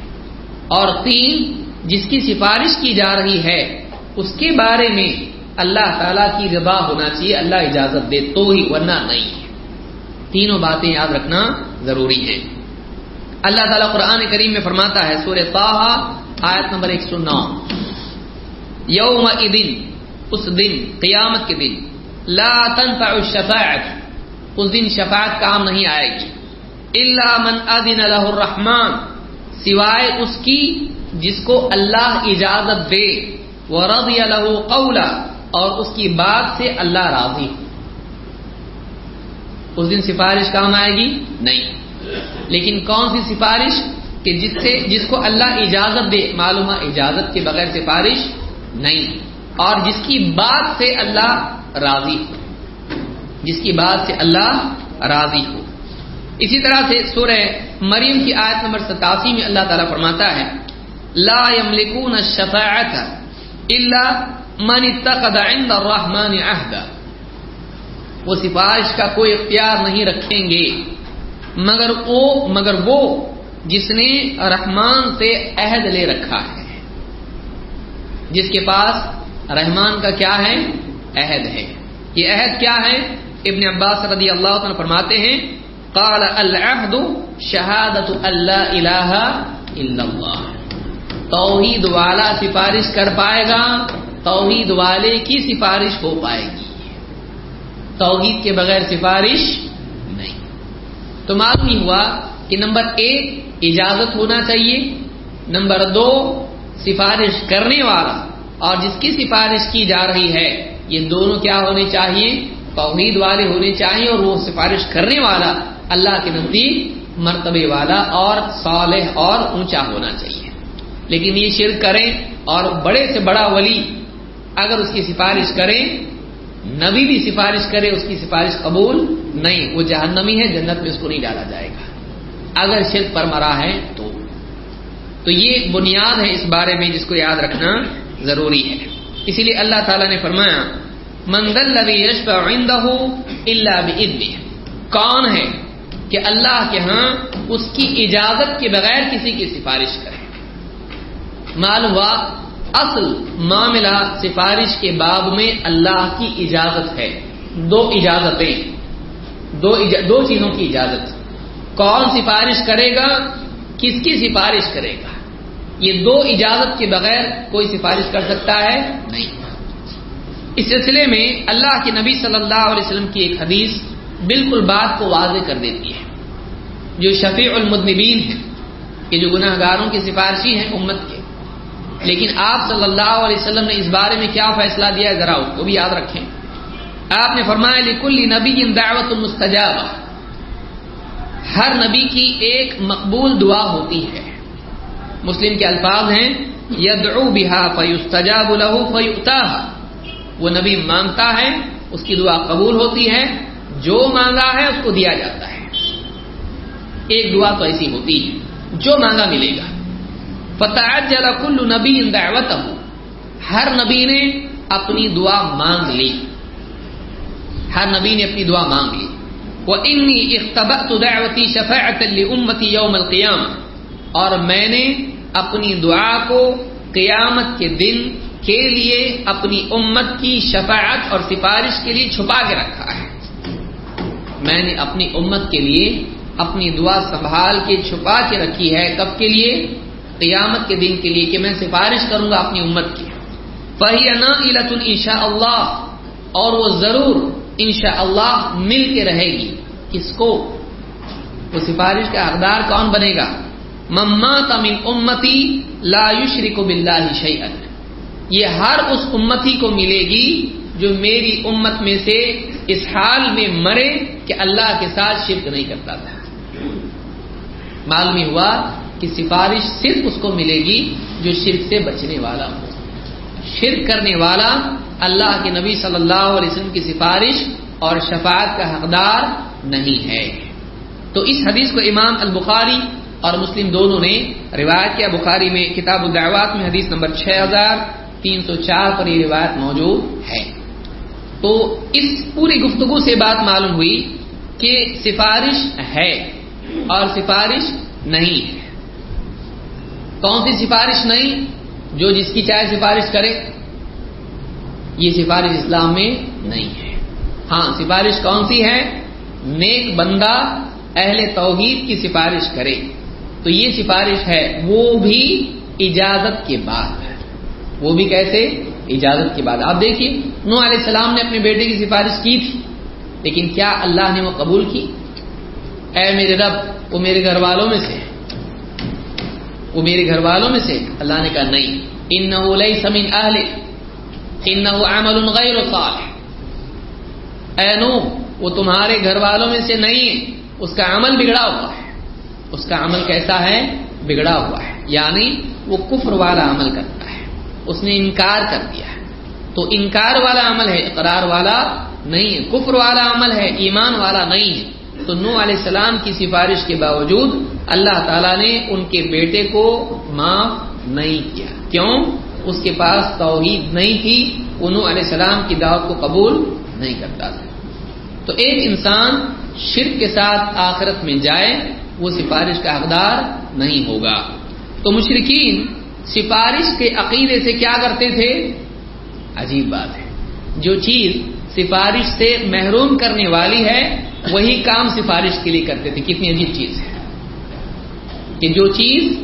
[SPEAKER 1] اور تین، جس کی سفارش کی جا رہی ہے، اس کے بارے میں اللہ تعالی کی رضا ہونا چاہیے، اللہ اجازت دے تو ہی، ورنہ نہیں۔ ہے تینوں باتیں یاد رکھنا ضروری ہے اللہ تعالیٰ قرآن کریم میں فرماتا ہے سور طاہا، آیت نمبر ایک سو نو۔ یوم دن اس دن، قیامت کے دن، لا تنفع الشفاعت، اس دن شفاعت کام نہیں آئے گی۔ اللہ من ادن له الرحمان سوائے اس کی جس کو اللہ اجازت دے۔ وہ رضی له قولا، اور اس کی بات سے اللہ راضی۔ اس دن سفارش کام آئے گی؟ نہیں۔ لیکن کون سی سفارش؟ کہ جس سے، جس کو اللہ اجازت دے معلوم اجازت کے بغیر سفارش۔ نہیں۔ اور جس کی بات سے اللہ راضی ہو۔ جس کی بات سے اللہ راضی ہو۔ اسی طرح سے سورہ مریم کی آیت نمبر ستاسی میں اللہ تعالیٰ فرماتا ہے، لا يملكون الشفاعة الا من اتخذ عند الرحمن عهدا وہ سفارش کا کوئی اختیار نہیں رکھیں گے۔ مگر وہ مگر وہ جس نے رحمان سے عہد لے رکھا ہے۔ جس کے پاس رحمان کا کیا ہے؟ عہد ہے۔ یہ عہد کیا ہے؟ ابن عباس رضی اللہ عنہ فرماتے ہیں، قال العهد شہادت اللہ الہ الا اللہ۔ توحید والا سفارش کر پائے گا، توحید والے کی سفارش ہو پائے گی۔ توحید کے بغیر سفارش نہیں۔ تو معلوم ہوا کہ نمبر ایک، اجازت ہونا چاہیے۔ نمبر دو سفارش کرنے والا اور جس کی سفارش کی جا رہی ہے، یہ دونوں کیا ہونے چاہیے؟ توحید والے ہونے چاہیے اور وہ سفارش کرنے والا اللہ کے نزدیک مرتبے والا اور صالح اور اونچا ہونا چاہیے۔ لیکن یہ شرک کریں اور بڑے سے بڑا ولی اگر اس کی سفارش کریں، نبی بھی سفارش کرے، اس کی سفارش قبول نہیں۔ وہ جہنمی ہے، جنت میں اس کو نہیں ڈالا جائے گا۔ اگر شرک پر مرا ہے تو تو یہ بنیاد ہے اس بارے میں جس کو یاد رکھنا ضروری ہے۔ اسی لیے اللہ تعالیٰ نے فرمایا مندل اللہ کون ہے کہ اللہ کے ہاں اس کی اجازت کے بغیر کسی کی سفارش کرے؟ معلوم ہوا، اصل معاملہ سفارش کے باب میں اللہ کی اجازت ہے۔ دو اجازتیں، دو اجا... دو چیزوں کی اجازت۔ کون سفارش کرے گا؟ کس کی سفارش کرے گا؟ یہ دو اجازت کے بغیر کوئی سفارش کر سکتا ہے؟ نہیں۔ اس سلسلے میں اللہ کے نبی صلی اللہ علیہ وسلم کی ایک حدیث بالکل بات کو واضح کر دیتی ہے۔ جو شفیع المدنبین ہیں کہ جو گناہ گاروں کی سفارشی ہیں امت کے۔ لیکن آپ صلی اللہ علیہ وسلم نے اس بارے میں کیا فیصلہ دیا ہے؟ ذرا اس کو بھی یاد رکھیں۔ آپ نے فرمایا، لکل نبی دعوت المستجاب ہر نبی کی ایک مقبول دعا ہوتی ہے۔ مسلم کے الفاظ ہیں، یدعو بها فیستجاب له فیؤتاها وہ نبی مانگتا ہے، اس کی دعا قبول ہوتی ہے، جو مانگا ہے، اس کو دیا جاتا ہے۔ ایک دعا تو ایسی ہوتی ہے، جو مانگا ملے گا۔ فتعجل کل نبی دعوتہ ہر نبی نے اپنی دعا مانگ لی۔ ہر نبی نے اپنی دعا مانگ لی۔ وہ انی اختبت دعوتی شفاعت امتی یوم القیام اور میں نے اپنی دعا کو قیامت کے دن کے لیے اپنی امت کی شفاعت اور سفارش کے لیے چھپا کے رکھا ہے۔ میں نے اپنی امت کے لیے اپنی دعا سنبھال کے چھپا کے رکھی ہے۔ کب کے لیے؟ قیامت کے دن کے لیے کہ میں سفارش کروں گا اپنی امت کی۔ فہی نا انشاء اللہ، اور وہ ضرور انشاء اللہ مل کے رہے گی۔ کس کو؟ وہ سفارش کا حقدار کون بنے گا؟ مما تمن امتی لا یشرک باللہ شیئا یہ ہر اس امتی کو ملے گی جو میری امت میں سے اس حال میں مرے کہ اللہ کے ساتھ شرک نہیں کرتا تھا۔ معلوم ہوا کہ سفارش صرف اس کو ملے گی جو شرک سے بچنے والا ہو۔ شرک کرنے والا اللہ کے نبی صلی اللہ علیہ وسلم کی سفارش اور شفاعت کا حقدار نہیں ہے۔ تو اس حدیث کو امام البخاری اور مسلم دونوں نے روایت کیا بخاری میں کتاب الدعوات میں حدیث نمبر چھ ہزار تین سو چار پر یہ روایت موجود ہے۔ تو اس پوری گفتگو سے بات معلوم ہوئی کہ سفارش ہے اور سفارش نہیں ہے۔ کون سی سفارش نہیں؟ جو جس کی چاہے سفارش کرے۔ یہ سفارش اسلام میں نہیں ہے۔ ہاں سفارش کون سی ہے؟ نیک بندہ اہل توحید کی سفارش کرے۔ تو یہ سفارش ہے، وہ بھی اجازت کے بعد ہے۔ وہ بھی کیسے؟ اجازت کے بعد۔ آپ دیکھیے نو علیہ السلام نے اپنے بیٹے کی سفارش کی تھی، لیکن کیا اللہ نے وہ قبول کی؟ اے میرے رب، وہ میرے گھر والوں میں سے وہ میرے گھر والوں میں سے اللہ نے کہا، نہیں۔ ان نہ سمین اہل ان عمل غیر صالح۔ اے نو وہ تمہارے گھر والوں میں سے نہیں ہے، اس کا عمل بگڑا ہوا ہے۔ اس کا عمل کیسا ہے؟ بگڑا ہوا ہے۔ یعنی وہ کفر والا عمل کرتا ہے۔ اس نے انکار کر دیا ہے۔ تو انکار والا عمل ہے، اقرار والا نہیں ہے۔ کفر والا عمل ہے، ایمان والا نہیں ہے۔ تو نو علیہ السلام کی سفارش کے باوجود اللہ تعالی نے ان کے بیٹے کو معاف نہیں کیا۔ کیوں؟ اس کے پاس توحید نہیں تھی، وہ نو علیہ السلام کی دعوت کو قبول نہیں کرتا تھا۔ تو ایک انسان شرک کے ساتھ آخرت میں جائے وہ سفارش کا حقدار نہیں ہوگا۔ تو مشرقین سفارش کے عقیدے سے کیا کرتے تھے؟ عجیب بات ہے۔ جو چیز سفارش سے محروم کرنے والی ہے، وہی کام سفارش کے لیے کرتے تھے۔ کتنی عجیب چیز ہے۔ کہ جو چیز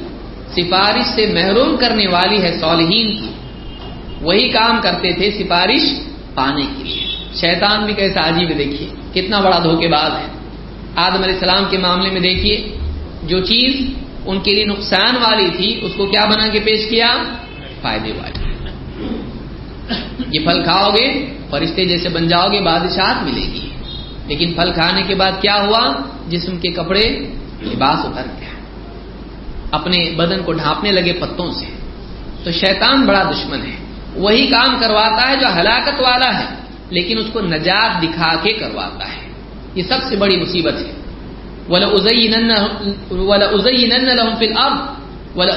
[SPEAKER 1] سفارش سے محروم کرنے والی ہے صالحین کی، وہی کام کرتے تھے سفارش پانے کے لیے۔ شیطان بھی کیسا عجیب دیکھیے، کتنا بڑا دھوکے باز ہے۔ آدم علیہ السلام کے معاملے میں دیکھیے، جو چیز ان کے لیے نقصان والی تھی، اس کو کیا بنا کے پیش کیا؟ فائدے والی۔ یہ پھل کھاؤ گے، فرشتے جیسے بن جاؤ گے، بادشاہت ملے گی۔ لیکن پھل کھانے کے بعد کیا ہوا؟ جسم کے کپڑے لباس اتر گیا اپنے بدن کو ڈھانپنے لگے پتوں سے۔ تو شیطان بڑا دشمن ہے۔ وہی کام کرواتا ہے جو ہلاکت والا ہے، لیکن اس کو نجات دکھا کے کرواتا ہے۔ یہ سب سے بڑی مصیبت ہے۔ ولا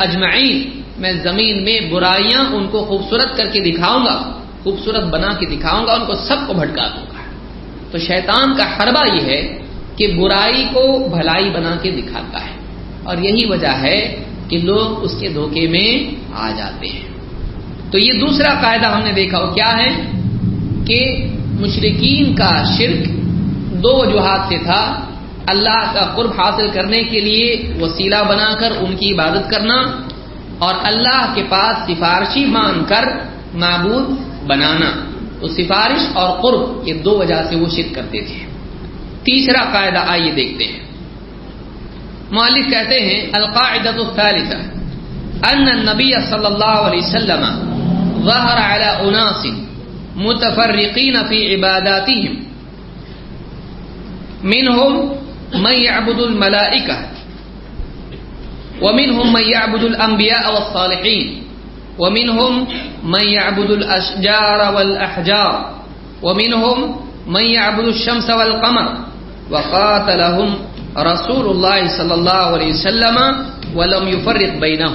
[SPEAKER 1] اجمعین میں زمین میں برائیاں ان کو خوبصورت کر کے دکھاؤں گا، خوبصورت بنا کے دکھاؤں گا، ان کو سب کو بھٹکا دوں گا۔ تو شیطان کا حربہ یہ ہے کہ برائی کو بھلائی بنا کے دکھاتا ہے۔ اور یہی وجہ ہے کہ لوگ اس کے دھوکے میں آ جاتے ہیں۔ تو یہ دوسرا قاعدہ ہم نے دیکھا وہ کیا ہے کہ مشرقین کا شرک دو وجوہات سے تھا۔ اللہ کا قرب حاصل کرنے کے لیے وسیلہ بنا کر ان کی عبادت کرنا اور اللہ کے پاس سفارشی مان کر معبود بنانا۔ تو سفارش اور قرب یہ دو وجہ سے وہ شرک کرتے تھے۔ تیسرا قاعدہ آئیے دیکھتے ہیں۔ مالک کہتے ہیں، القاعدۃ الثالثہ، ان النبی صلی اللہ علیہ وسلم ظهر على اناس متفرقین فی عباداتهم منهم من يعبد الملائكة ومنهم من يعبد الأنبياء والصالحين ومنهم من يعبد الأشجار والأحجار ومنهم من يعبد الشمس والقمر وقاتلهم رسول الله صلى الله عليه وسلم ولم يفرق بينهم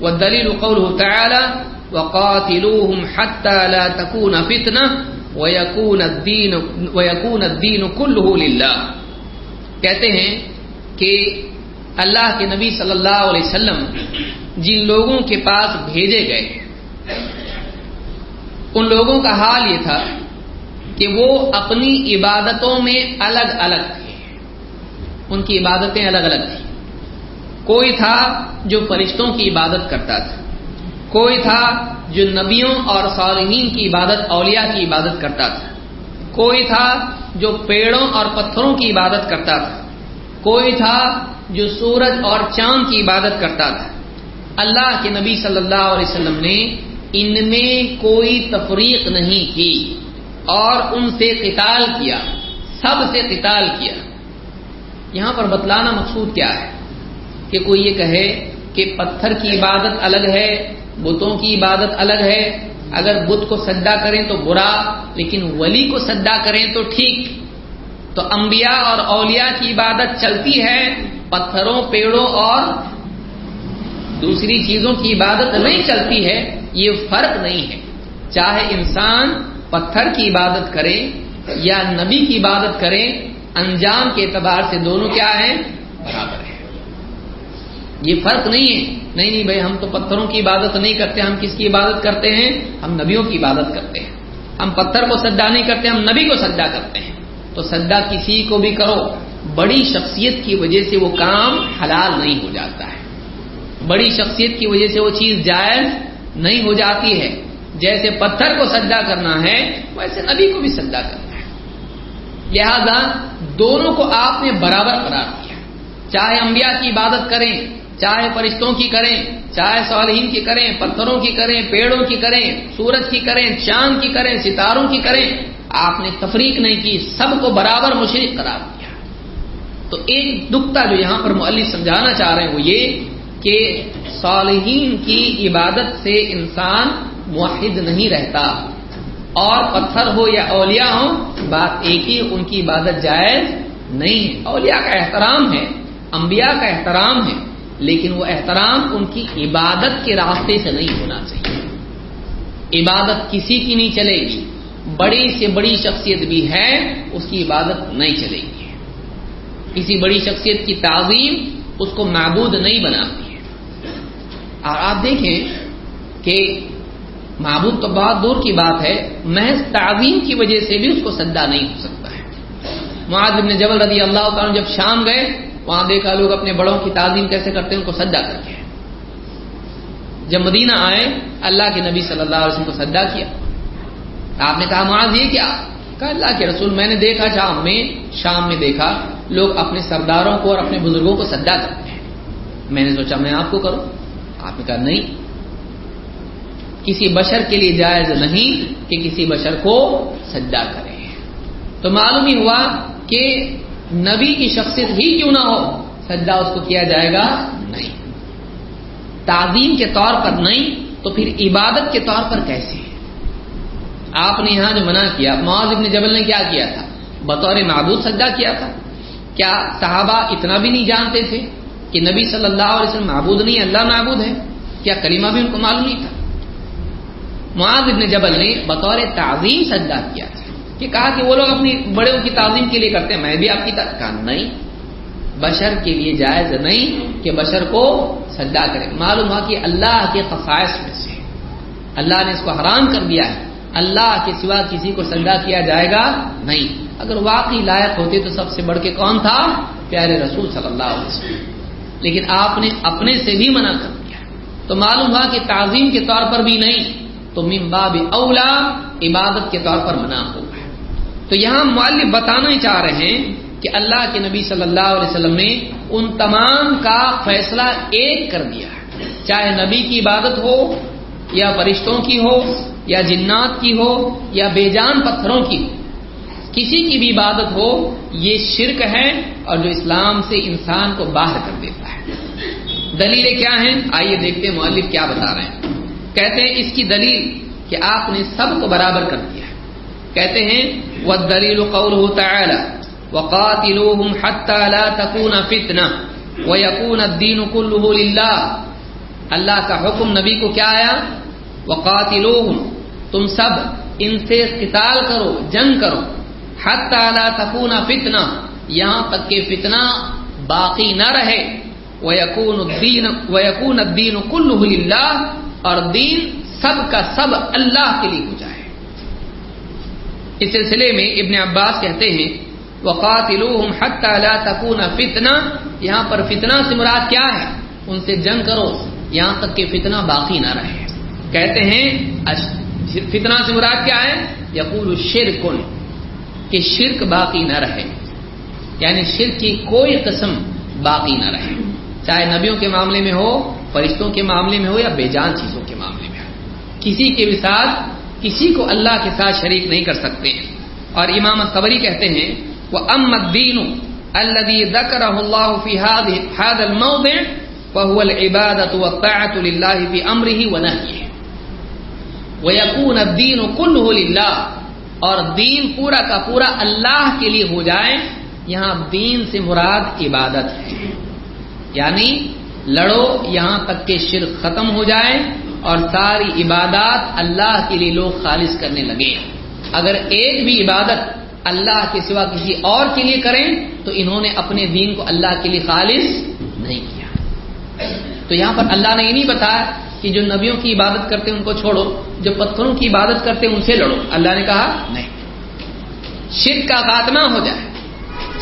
[SPEAKER 1] والدليل قوله تعالى وقاتلوهم حتى لا تكون فتنة وَيَكُونَ الدِّينُ وَيَكُونَ الدِّينُ كُلُّهُ لِلَّهِ کہتے ہیں کہ اللہ کے نبی صلی اللہ علیہ وسلم جن لوگوں کے پاس بھیجے گئے، ان لوگوں کا حال یہ تھا کہ وہ اپنی عبادتوں میں الگ الگ تھے۔ ان کی عبادتیں الگ الگ تھیں۔ کوئی تھا جو فرشتوں کی عبادت کرتا تھا۔ کوئی تھا جو نبیوں اور صالحین کی عبادت، اولیاء کی عبادت کرتا تھا۔ کوئی تھا جو پیڑوں اور پتھروں کی عبادت کرتا تھا۔ کوئی تھا جو سورج اور چاند کی عبادت کرتا تھا۔ اللہ کے نبی صلی اللہ علیہ وسلم نے ان میں کوئی تفریق نہیں کی اور ان سے قتال کیا، سب سے قتال کیا۔ یہاں پر بتلانا مقصود کیا ہے کہ کوئی یہ کہے کہ پتھر کی عبادت الگ ہے بتوں کی عبادت الگ ہے۔ اگر بت کو سجدہ کریں تو برا، لیکن ولی کو سجدہ کریں تو ٹھیک۔ تو انبیاء اور اولیاء کی عبادت چلتی ہے پتھروں، پیڑوں اور دوسری چیزوں کی عبادت نہیں چلتی ہے۔ یہ فرق نہیں ہے۔ چاہے انسان پتھر کی عبادت کرے یا نبی کی عبادت کرے، انجام کے اعتبار سے دونوں کیا ہیں؟ برابر۔ یہ فرق نہیں ہے۔ نہیں نہیں بھائی، ہم تو پتھروں کی عبادت نہیں کرتے، ہم کس کی عبادت کرتے ہیں؟ ہم نبیوں کی عبادت کرتے ہیں۔ ہم پتھر کو سجدہ نہیں کرتے، ہم نبی کو سجدہ کرتے ہیں۔ تو سجدہ کسی کو بھی کرو۔ بڑی شخصیت کی وجہ سے وہ کام حلال نہیں ہو جاتا ہے۔ بڑی شخصیت کی وجہ سے وہ چیز جائز نہیں ہو جاتی ہے۔ جیسے پتھر کو سجدہ کرنا ہے، ویسے نبی کو بھی سجدہ کرنا ہے۔ لہذا دونوں کو آپ نے برابر قرار دیا۔ چاہے انبیاء کی عبادت کریں چاہے فرشتوں کی کریں، چاہے صالحین کی کریں، پتھروں کی کریں، پیڑوں کی کریں، سورج کی کریں، چاند کی کریں، ستاروں کی کریں، آپ نے تفریق نہیں کی، سب کو برابر مشرق قرار دیا۔ تو ایک نقطہ جو یہاں پر مؤلف سمجھانا چاہ رہے ہیں وہ یہ کہ صالحین کی عبادت سے انسان موحد نہیں رہتا۔ اور پتھر ہو یا اولیاء ہو بات ایک ہی، ان کی عبادت جائز نہیں ہے۔ اولیاء کا احترام ہے، انبیاء کا احترام ہے۔ لیکن وہ احترام ان کی عبادت کے راستے سے نہیں ہونا چاہیے۔ عبادت کسی کی نہیں چلے گی، بڑی سے بڑی شخصیت بھی ہے، اس کی عبادت نہیں چلے گی۔ کسی بڑی شخصیت کی تعظیم اس کو معبود نہیں بناتی ہے۔ اور آپ دیکھیں کہ معبود تو بہت دور کی بات ہے، محض تعظیم کی وجہ سے بھی اس کو سدا نہیں ہو سکتا ہے۔ معاذ بن جبل رضی اللہ تعالیٰ جب شام گئے وہاں دیکھا لوگ اپنے بڑوں کی تعظیم کیسے کرتے ہیں، ان کو سجا کر کے۔ جب مدینہ آئے، اللہ کے نبی صلی اللہ علیہ وسلم کو سجا کیا۔ آپ نے کہا، معاذ، یہ کیا؟ کہا، اللہ کے رسول، میں نے دیکھا شام میں شام میں دیکھا لوگ اپنے سرداروں کو اور اپنے بزرگوں کو سجا کرتے ہیں۔ میں نے سوچا، میں آپ کو کروں؟ آپ نے کہا، نہیں۔ کسی بشر کے لیے جائز نہیں کہ کسی بشر کو سجا کرے۔ تو معلوم ہی ہوا کہ نبی کی شخصیت ہی کیوں نہ ہو، سجدہ اس کو کیا جائے گا؟ نہیں۔ تعظیم کے طور پر نہیں، تو پھر عبادت کے طور پر کیسے؟ آپ نے یہاں جو منع کیا، معاذ ابن جبل نے کیا کیا تھا؟ بطور معبود سجدہ کیا تھا۔ کیا صحابہ اتنا بھی نہیں جانتے تھے کہ نبی صلی اللہ علیہ وسلم معبود نہیں، اللہ معبود ہے؟ کیا کلمہ بھی ان کو معلوم نہیں تھا؟ معاذ ابن جبل نے بطور تعظیم سجدہ کیا تھا۔ کہ کہا کہ وہ لوگ اپنی بڑوں کی تعظیم کے لیے کرتے ہیں۔ میں بھی آپ کی کہا، نہیں۔ بشر کے لیے جائز نہیں کہ بشر کو سجدہ کرے۔ معلوم ہوا کہ اللہ کے خصائص میں سے اللہ نے اس کو حرام کر دیا ہے۔ اللہ کے سوا کسی کو سجدہ کیا جائے گا نہیں۔ اگر واقعی لائق ہوتے تو سب سے بڑھ کے کون تھا؟ پیارے رسول صلی اللہ علیہ وسلم۔ لیکن آپ نے اپنے سے بھی منع کر دیا۔ تو معلوم ہوا کہ تعظیم کے طور پر بھی نہیں، تو ممباب اولا عبادت کے طور پر منع ہوگا تو یہاں معلم بتانا چاہ رہے ہیں کہ اللہ کے نبی صلی اللہ علیہ وسلم نے ان تمام کا فیصلہ ایک کر دیا ہے۔ چاہے نبی کی عبادت ہو، یا فرشتوں کی ہو، یا جنات کی ہو، یا بے جان پتھروں کی ہو۔ کسی کی بھی عبادت ہو، یہ شرک ہے اور جو اسلام سے انسان کو باہر کر دیتا ہے۔ دلیلیں کیا ہیں؟ آئیے دیکھتے ہیں مؤلف کیا بتا رہے ہیں۔ کہتے ہیں اس کی دلیل کہ آپ نے سب کو برابر کر دیا ہے۔ کہتے ہیں والدلیل قوله تعالی وقاتلوهم حتى لا تكون فتنه ويكون الدين كله لله. اللہ کا حکم نبی کو کیا آیا؟ وقاتلوهم. تم سب ان سے قتال کرو، جنگ کرو. حت لا تکون فتنہ یہاں تک کہ فتنہ باقی نہ رہے. وَيَكُونُ الدِّينُ وَيَكُونَ الدِّينُ كُلُّهُ لِلَّهِ اور دین سب کا سب اللہ کے لیے ہو جائے۔ اس سلسلے میں ابن عباس کہتے ہیں وقاتلوہم حتی لا تکون فتنہ یہاں پر فتنہ سے مراد کیا ہے؟ ان سے جنگ کرو، یہاں تک کہ فتنہ باقی نہ رہے۔ کہتے ہیں اچھا، فتنہ سے مراد کیا ہے؟ یقول شرکن، کہ شرک باقی نہ رہے۔ یعنی شرک کی کوئی قسم باقی نہ رہے۔ چاہے نبیوں کے معاملے میں ہو، فرشتوں کے معاملے میں ہو یا بے جان چیزوں کے معاملے میں ہو۔ کسی کے بھی ساتھ کسی کو اللہ کے ساتھ شریک نہیں کر سکتے اور امام قبری کہتے ہیں وہ امد دین الذي ذكره الله في هذه الموضع وهو العبادة والطاعة لله في ونهيه۔ ويكون الدين كله لله۔ اور دین پورا کا پورا اللہ کے لیے ہو جائے، یہاں دین سے مراد عبادت ہے۔ یعنی لڑو یہاں تک کہ شرک ختم ہو جائے اور ساری عبادات اللہ کے لیے لوگ خالص کرنے لگے۔ اگر ایک بھی عبادت اللہ کے سوا کسی اور کے لیے کریں، تو انہوں نے اپنے دین کو اللہ کے لیے خالص نہیں کیا۔ تو یہاں پر اللہ نے یہ نہیں بتایا کہ جو نبیوں کی عبادت کرتے ان کو چھوڑو، جو پتھروں کی عبادت کرتے ان سے لڑو۔ اللہ نے کہا، نہیں۔ شرک کا خاتمہ ہو جائے،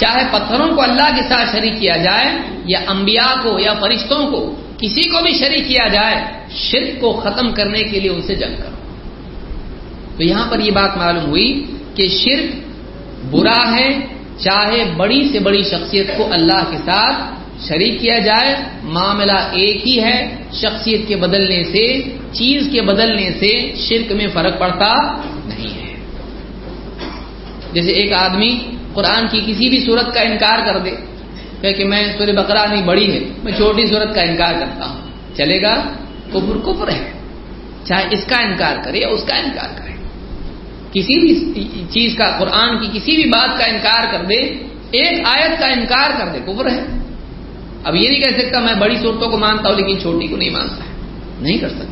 [SPEAKER 1] چاہے پتھروں کو اللہ کے ساتھ شریک کیا جائے، یا انبیاء کو یا فرشتوں کو کسی کو بھی شریک کیا جائے، شرک کو ختم کرنے کے لیے ان سے جنگ کرو۔ تو یہاں پر یہ بات معلوم ہوئی کہ شرک برا ہے، چاہے بڑی سے بڑی شخصیت کو اللہ کے ساتھ شریک کیا جائے، معاملہ ایک ہی ہے۔ شخصیت کے بدلنے سے، چیز کے بدلنے سے شرک میں فرق پڑتا نہیں ہے۔ جیسے ایک آدمی قرآن کی کسی بھی صورت کا انکار کر دے۔ کہ میں سور بقرہ نہیں، بڑی ہے۔ میں چھوٹی صورت کا انکار کرتا ہوں۔ چلے گا؟ کفر کفر ہے۔ چاہے اس کا انکار کرے یا اس کا انکار کرے۔ کسی بھی چیز کا، قرآن کی کسی بھی بات کا انکار کر دے، ایک آیت کا انکار کر دے، کفر ہے۔ اب یہ نہیں کہہ سکتا میں بڑی صورتوں کو مانتا ہوں لیکن چھوٹی کو نہیں مانتا ہے۔ نہیں کر سکتا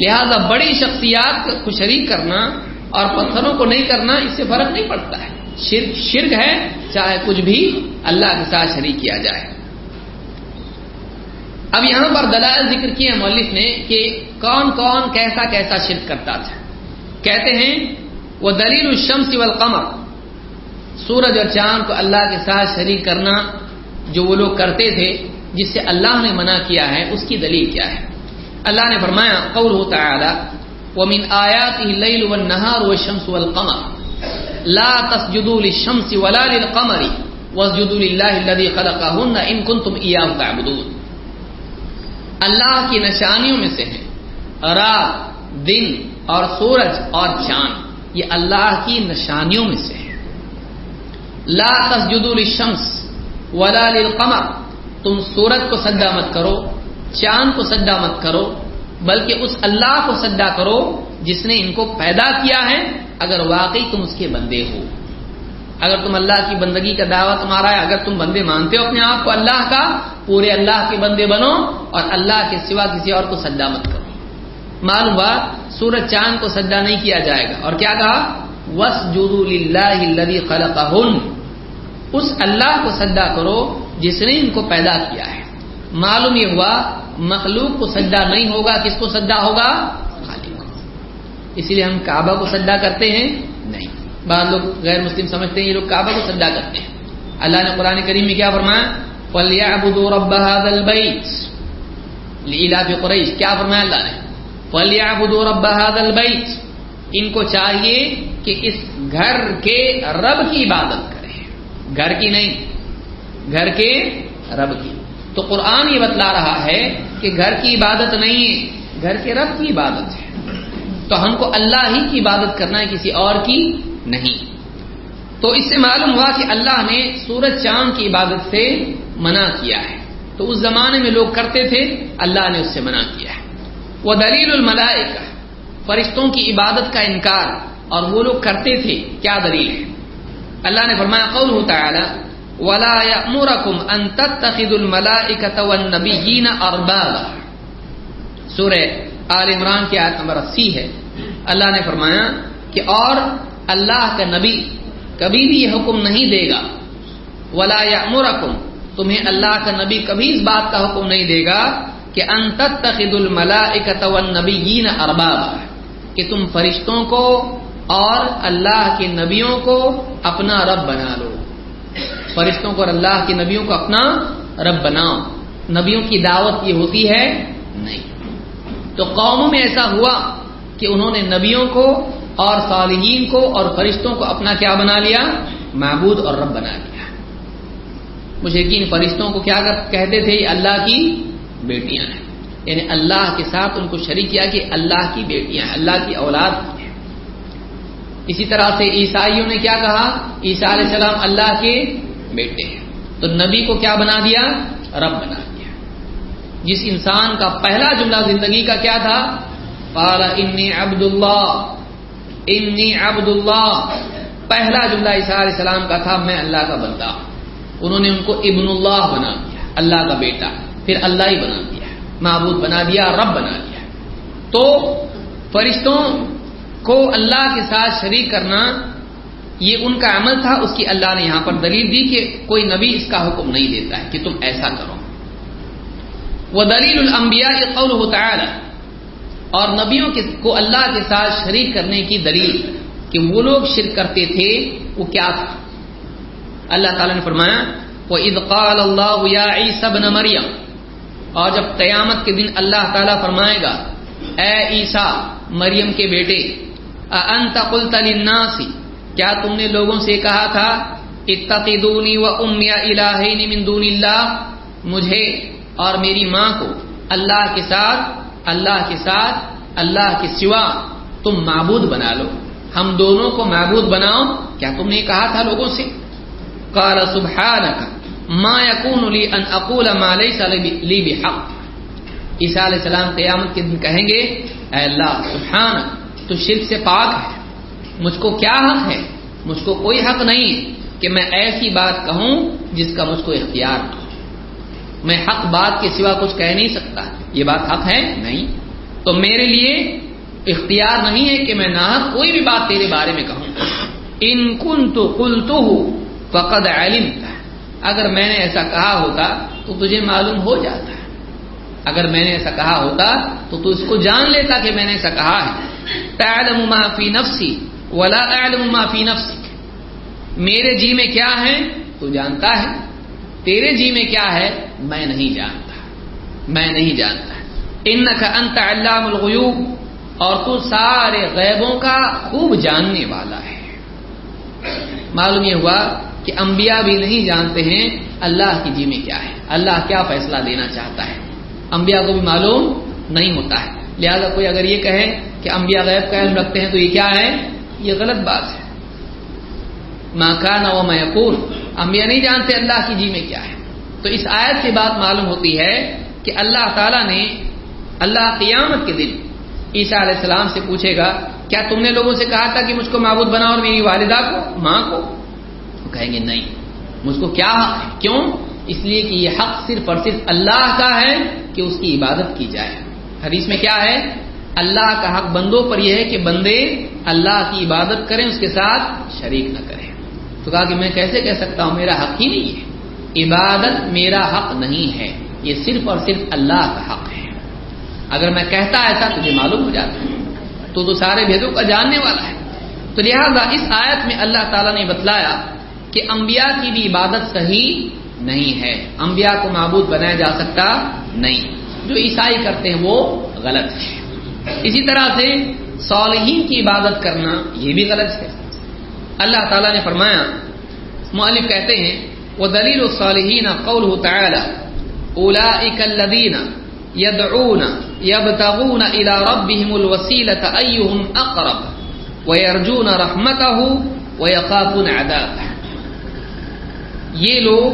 [SPEAKER 1] لہذا بڑی شخصیات کو شریک کرنا اور پتھروں کو نہیں کرنا، اس سے فرق نہیں پڑتا ہے۔ شرک شرک ہے، چاہے کچھ بھی اللہ کے ساتھ شریک کیا جائے۔ اب یہاں پر دلائل ذکر کیا مولف نے کہ کون کون کیسا کیسا شرک کرتا تھا۔ کہتے ہیں، وہ دلیل الشمس والقمر سورج اور چاند کو اللہ کے ساتھ شریک کرنا جو وہ لوگ کرتے تھے، جس سے اللہ نے منع کیا ہے، اس کی دلیل کیا ہے۔ اللہ نے فرمایا قول ہوتا ہے وہ من آیات اللیل والنہار والشمس والقمر لا تسجدوا للشمس ولا للقمر واسجدوا لله الذي خلقهن ان كنتم اياه تعبدون. اللہ کی نشانیوں میں سے ہیں رات، دن اور سورج اور چاند، یہ اللہ کی نشانیوں میں سے ہے۔ لا تسجدوا للشمس ولا للقمر، تم سورج کو سجدہ مت کرو، چاند کو سجدہ مت کرو، بلکہ اس اللہ کو سجدہ کرو جس نے ان کو پیدا کیا ہے اگر واقعی تم اس کے بندے ہو، اگر تم اللہ کی بندگی کا دعویٰ تمہارا ہے، اگر تم بندے مانتے ہو اپنے آپ کو اللہ کا، پورے اللہ کے بندے بنو اور اللہ کے سوا کسی اور کو سجدہ مت کرو۔ معلوم ہوا، سورج چاند کو سجدہ نہیں کیا جائے گا۔ اور کیا کہا؟ وس جدو اللہ اس اللہ کو سجدہ کرو جس نے ان کو پیدا کیا ہے۔ معلوم یہ ہوا، مخلوق کو سجدہ نہیں ہوگا، کس کو سجدہ ہوگا؟ اسی لیے ہم کعبہ کو سجدہ کرتے ہیں؟ نہیں۔ بعض لوگ غیر مسلم سمجھتے ہیں یہ لوگ کعبہ کو سجدہ کرتے ہیں۔ اللہ نے قرآن کریم میں کیا فرمایا؟ فَلْيَعْبُدُوا رَبَّ هَذَا الْبَيْتِ۔ لِإِلَافِ قُرَيْشِ۔ کیا فرمایا اللہ نے؟ فَلْيَعْبُدُوا رَبَّ هَذَا الْبَيْتِ۔ ان کو چاہیے کہ اس گھر کے رب کی عبادت کریں۔ گھر کی نہیں۔ گھر کے رب کی۔ تو قرآن یہ بتلا رہا ہے کہ گھر کی عبادت نہیں ہے۔ گھر کے رب کی عبادت ہے۔ تو ہم کو اللہ ہی کی عبادت کرنا ہے، کسی اور کی نہیں۔ تو اس سے معلوم ہوا کہ اللہ نے سورج چاند کی عبادت سے منع کیا ہے۔ تو اس زمانے میں لوگ کرتے تھے، اللہ نے اس سے منع کیا ہے۔ وہ دلیل الملائکہ، فرشتوں کی عبادت کا انکار، اور وہ لوگ کرتے تھے، کیا دلیل ہے؟ اللہ نے فرمایا قول ہوتا ولا يأمركم ان تتخذوا الملائكة والنبيين اربابا سورہ آل عمران کی آیت نمبر 80 ہے۔ اللہ نے فرمایا کہ اور اللہ کا نبی کبھی بھی یہ حکم نہیں دے گا۔ ولا یا تمہیں اللہ کا نبی کبھی اس بات کا حکم نہیں دے گا کہ انتخد الملا والنبیین ارباب کہ تم فرشتوں کو اور اللہ کے نبیوں کو اپنا رب بنا لو۔ فرشتوں کو اور اللہ کے نبیوں کو اپنا رب بناؤ۔ نبیوں کی دعوت یہ ہوتی ہے نہیں۔ تو قوموں میں ایسا ہوا کہ انہوں نے نبیوں کو اور صالحین کو اور فرشتوں کو اپنا کیا بنا لیا؟ معبود اور رب بنا لیا۔ مشرقین فرشتوں کو کیا کہتے تھے؟ یہ اللہ کی بیٹیاں ہیں۔ یعنی اللہ کے ساتھ ان کو شریک کیا کہ اللہ کی بیٹیاں ہیں، اللہ کی اولاد ہیں۔ اسی طرح سے عیسائیوں نے کیا کہا؟ عیسیٰ علیہ السلام اللہ کے بیٹے ہیں۔ تو نبی کو کیا بنا دیا؟ رب بنا دیا۔ جس انسان کا پہلا جملہ زندگی کا کیا تھا؟ پالا انی عبد اللہ انی عبد اللہ پہلا جملہ عیسیٰ علیہ السلام کا تھا، میں اللہ کا بندہ انہوں نے ان کو ابن اللہ بنا دیا، اللہ کا بیٹا، پھر اللہ ہی بنا دیا، معبود بنا دیا، رب بنا دیا۔ تو فرشتوں کو اللہ کے ساتھ شریک کرنا، یہ ان کا عمل تھا، اس کی اللہ نے یہاں پر دلیل دی کہ کوئی نبی اس کا حکم نہیں دیتا ہے کہ تم ایسا کرو۔ وہ دلیل الانبیاء قول ہوتا ہے اور نبیوں کو اللہ کے ساتھ شریک کرنے کی دلیل کہ وہ لوگ شرک کرتے تھے، وہ کیا تھا؟ اللہ تعالی نے فرمایا وہ ادقال اللہ سب ن مریم اور جب قیامت کے دن اللہ تعالیٰ فرمائے گا، اے عیسا مریم کے بیٹے انت قلت للناس۔ کیا تم نے لوگوں سے کہا تھا اتقدونی و امیا الہین من دون اللہ مجھے اور میری ماں کو اللہ کے ساتھ، اللہ کے ساتھ، اللہ کے سوا تم معبود بنا لو۔ ہم دونوں کو معبود بناؤ۔ کیا تم نے کہا تھا لوگوں سے؟ قال سبحانك ما يكون لي ان اقول ما ليس لي بحق۔ عیسیٰ علیہ السلام قیامت کے دن کہیں گے، اے اللہ سبحانك تو شرک سے پاک ہے۔ مجھ کو کیا حق ہے؟ مجھ کو کوئی حق نہیں کہ میں ایسی بات کہوں جس کا مجھ کو اختیار ہو۔ میں حق بات کے سوا کچھ کہہ نہیں سکتا۔ یہ بات حق ہے؟ نہیں۔ تو میرے لیے اختیار نہیں ہے کہ میں نہ کوئی بھی بات تیرے بارے میں کہوں۔ ان کن تو کل تو فقد علم اگر میں نے ایسا کہا ہوتا تو تجھے معلوم ہو جاتا۔ ہے اگر میں نے ایسا کہا ہوتا تو تو اس کو جان لیتا کہ میں نے ایسا کہا ہے۔ تعلم ما فی نفسی ولا اعلم ما فی نفسی میرے جی میں کیا ہے؟ تو جانتا ہے۔ تیرے جی میں کیا ہے؟ میں نہیں جانتا۔ میں نہیں جانتا۔ ان کا انت علام الغیوب۔ اور تو سارے غیبوں کا خوب جاننے والا ہے۔ معلوم یہ ہوا کہ انبیاء بھی نہیں جانتے ہیں اللہ کی جی میں کیا ہے۔ اللہ کیا فیصلہ دینا چاہتا ہے؟ انبیاء کو بھی معلوم نہیں ہوتا ہے۔ لہذا کوئی اگر یہ کہے کہ انبیاء غیب کا علم رکھتے ہیں تو یہ کیا ہے؟ یہ غلط بات ہے۔ ماں کا نہ وہ میقول انبیاء نہیں جانتے اللہ کی جی میں کیا ہے۔ تو اس آیت سے بات معلوم ہوتی ہے کہ اللہ تعالیٰ نے اللہ قیامت کے دن عیسیٰ علیہ السلام سے پوچھے گا، کیا تم نے لوگوں سے کہا تھا کہ مجھ کو معبود بنا اور میری والدہ کو، ماں کو؟ کہیں گے نہیں۔ مجھ کو کیا حق ہے؟ کیوں؟ اس لیے کہ یہ حق صرف اور صرف اللہ کا ہے کہ اس کی عبادت کی جائے۔ حدیث میں کیا ہے؟ اللہ کا حق بندوں پر یہ ہے کہ بندے اللہ کی عبادت کریں، اس کے ساتھ شریک نہ کریں۔ تو کہا کہ میں کیسے کہہ سکتا ہوں میرا حق ہی نہیں ہے؟ عبادت میرا حق نہیں ہے۔ یہ صرف اور صرف اللہ کا حق ہے۔ اگر میں کہتا ایسا تجھے معلوم ہو جاتا ہے۔ تو تو سارے بھیدوں کا جاننے والا ہے۔ تو لہذا اس آیت میں اللہ تعالیٰ نے بتلایا کہ انبیاء کی بھی عبادت صحیح نہیں ہے۔ انبیاء کو معبود بنایا جا سکتا نہیں۔ جو عیسائی کرتے ہیں وہ غلط ہے اسی طرح سے صالحین کی عبادت کرنا یہ بھی غلط ہے۔ اللہ تعالیٰ نے فرمایا، مؤلف کہتے ہیں وہ دلیل الصالحین قول تعالی اولئک الذین يدعون، يبتغون الى ربهم الوسيله ايهم اقرب ويرجون رحمته، ويخافون عذابه۔ یہ لوگ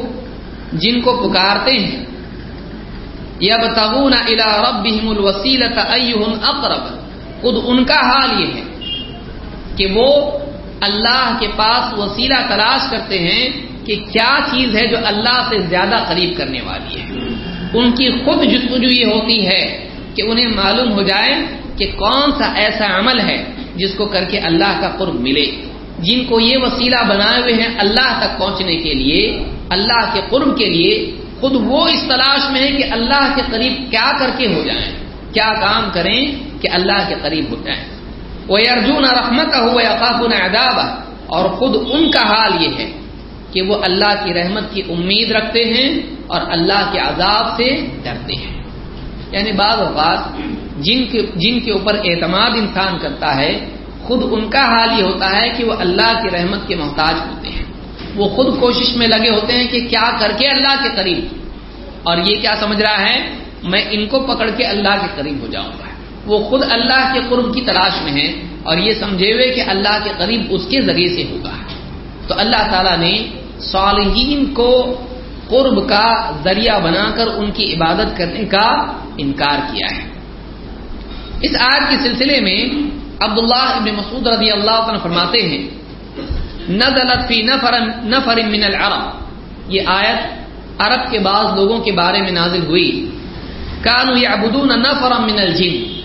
[SPEAKER 1] جن کو پکارتے ہیں یا بتغون الا ربهم الوسیلۃ ایہم اقرب خود ان کا حال یہ ہے کہ وہ اللہ کے پاس وسیلہ تلاش کرتے ہیں کہ کیا چیز ہے جو اللہ سے زیادہ قریب کرنے والی ہے۔ ان کی خود جستجو یہ ہوتی ہے کہ انہیں معلوم ہو جائے کہ کون سا ایسا عمل ہے جس کو کر کے اللہ کا قرب ملے۔ جن کو یہ وسیلہ بنائے ہوئے ہیں اللہ تک پہنچنے کے لیے، اللہ کے قرب کے لیے، خود وہ اس تلاش میں ہے کہ اللہ کے قریب کیا کر کے ہو جائیں، کیا کام کریں کہ اللہ کے قریب ہو جائیں۔ وہ ارجن رحمت ہو یا اداب اور خود ان کا حال یہ ہے کہ وہ اللہ کی رحمت کی امید رکھتے ہیں اور اللہ کے عذاب سے ڈرتے ہیں۔ یعنی بعض اوقات جن کے جن کے اوپر اعتماد انسان کرتا ہے، خود ان کا حال یہ ہوتا ہے کہ وہ اللہ کی رحمت کے محتاج ہوتے ہیں۔ وہ خود کوشش میں لگے ہوتے ہیں کہ کیا کر کے اللہ کے قریب۔ اور یہ کیا سمجھ رہا ہے؟ میں ان کو پکڑ کے اللہ کے قریب ہو جاؤں گا۔ وہ خود اللہ کے قرب کی تلاش میں ہے اور یہ سمجھے ہوئے کہ اللہ کے قریب اس کے ذریعے سے ہوگا۔ تو اللہ تعالیٰ نے صالحین کو قرب کا ذریعہ بنا کر ان کی عبادت کرنے کا انکار کیا ہے۔ اس آیت کے سلسلے میں عبداللہ ابن مسعود رضی اللہ عنہ فرماتے ہیں، نزلت فی نفر نفر من العرب۔ یہ آیت عرب کے بعض لوگوں کے بارے میں نازل ہوئی۔ کانو یعبدون نفرا من الجن۔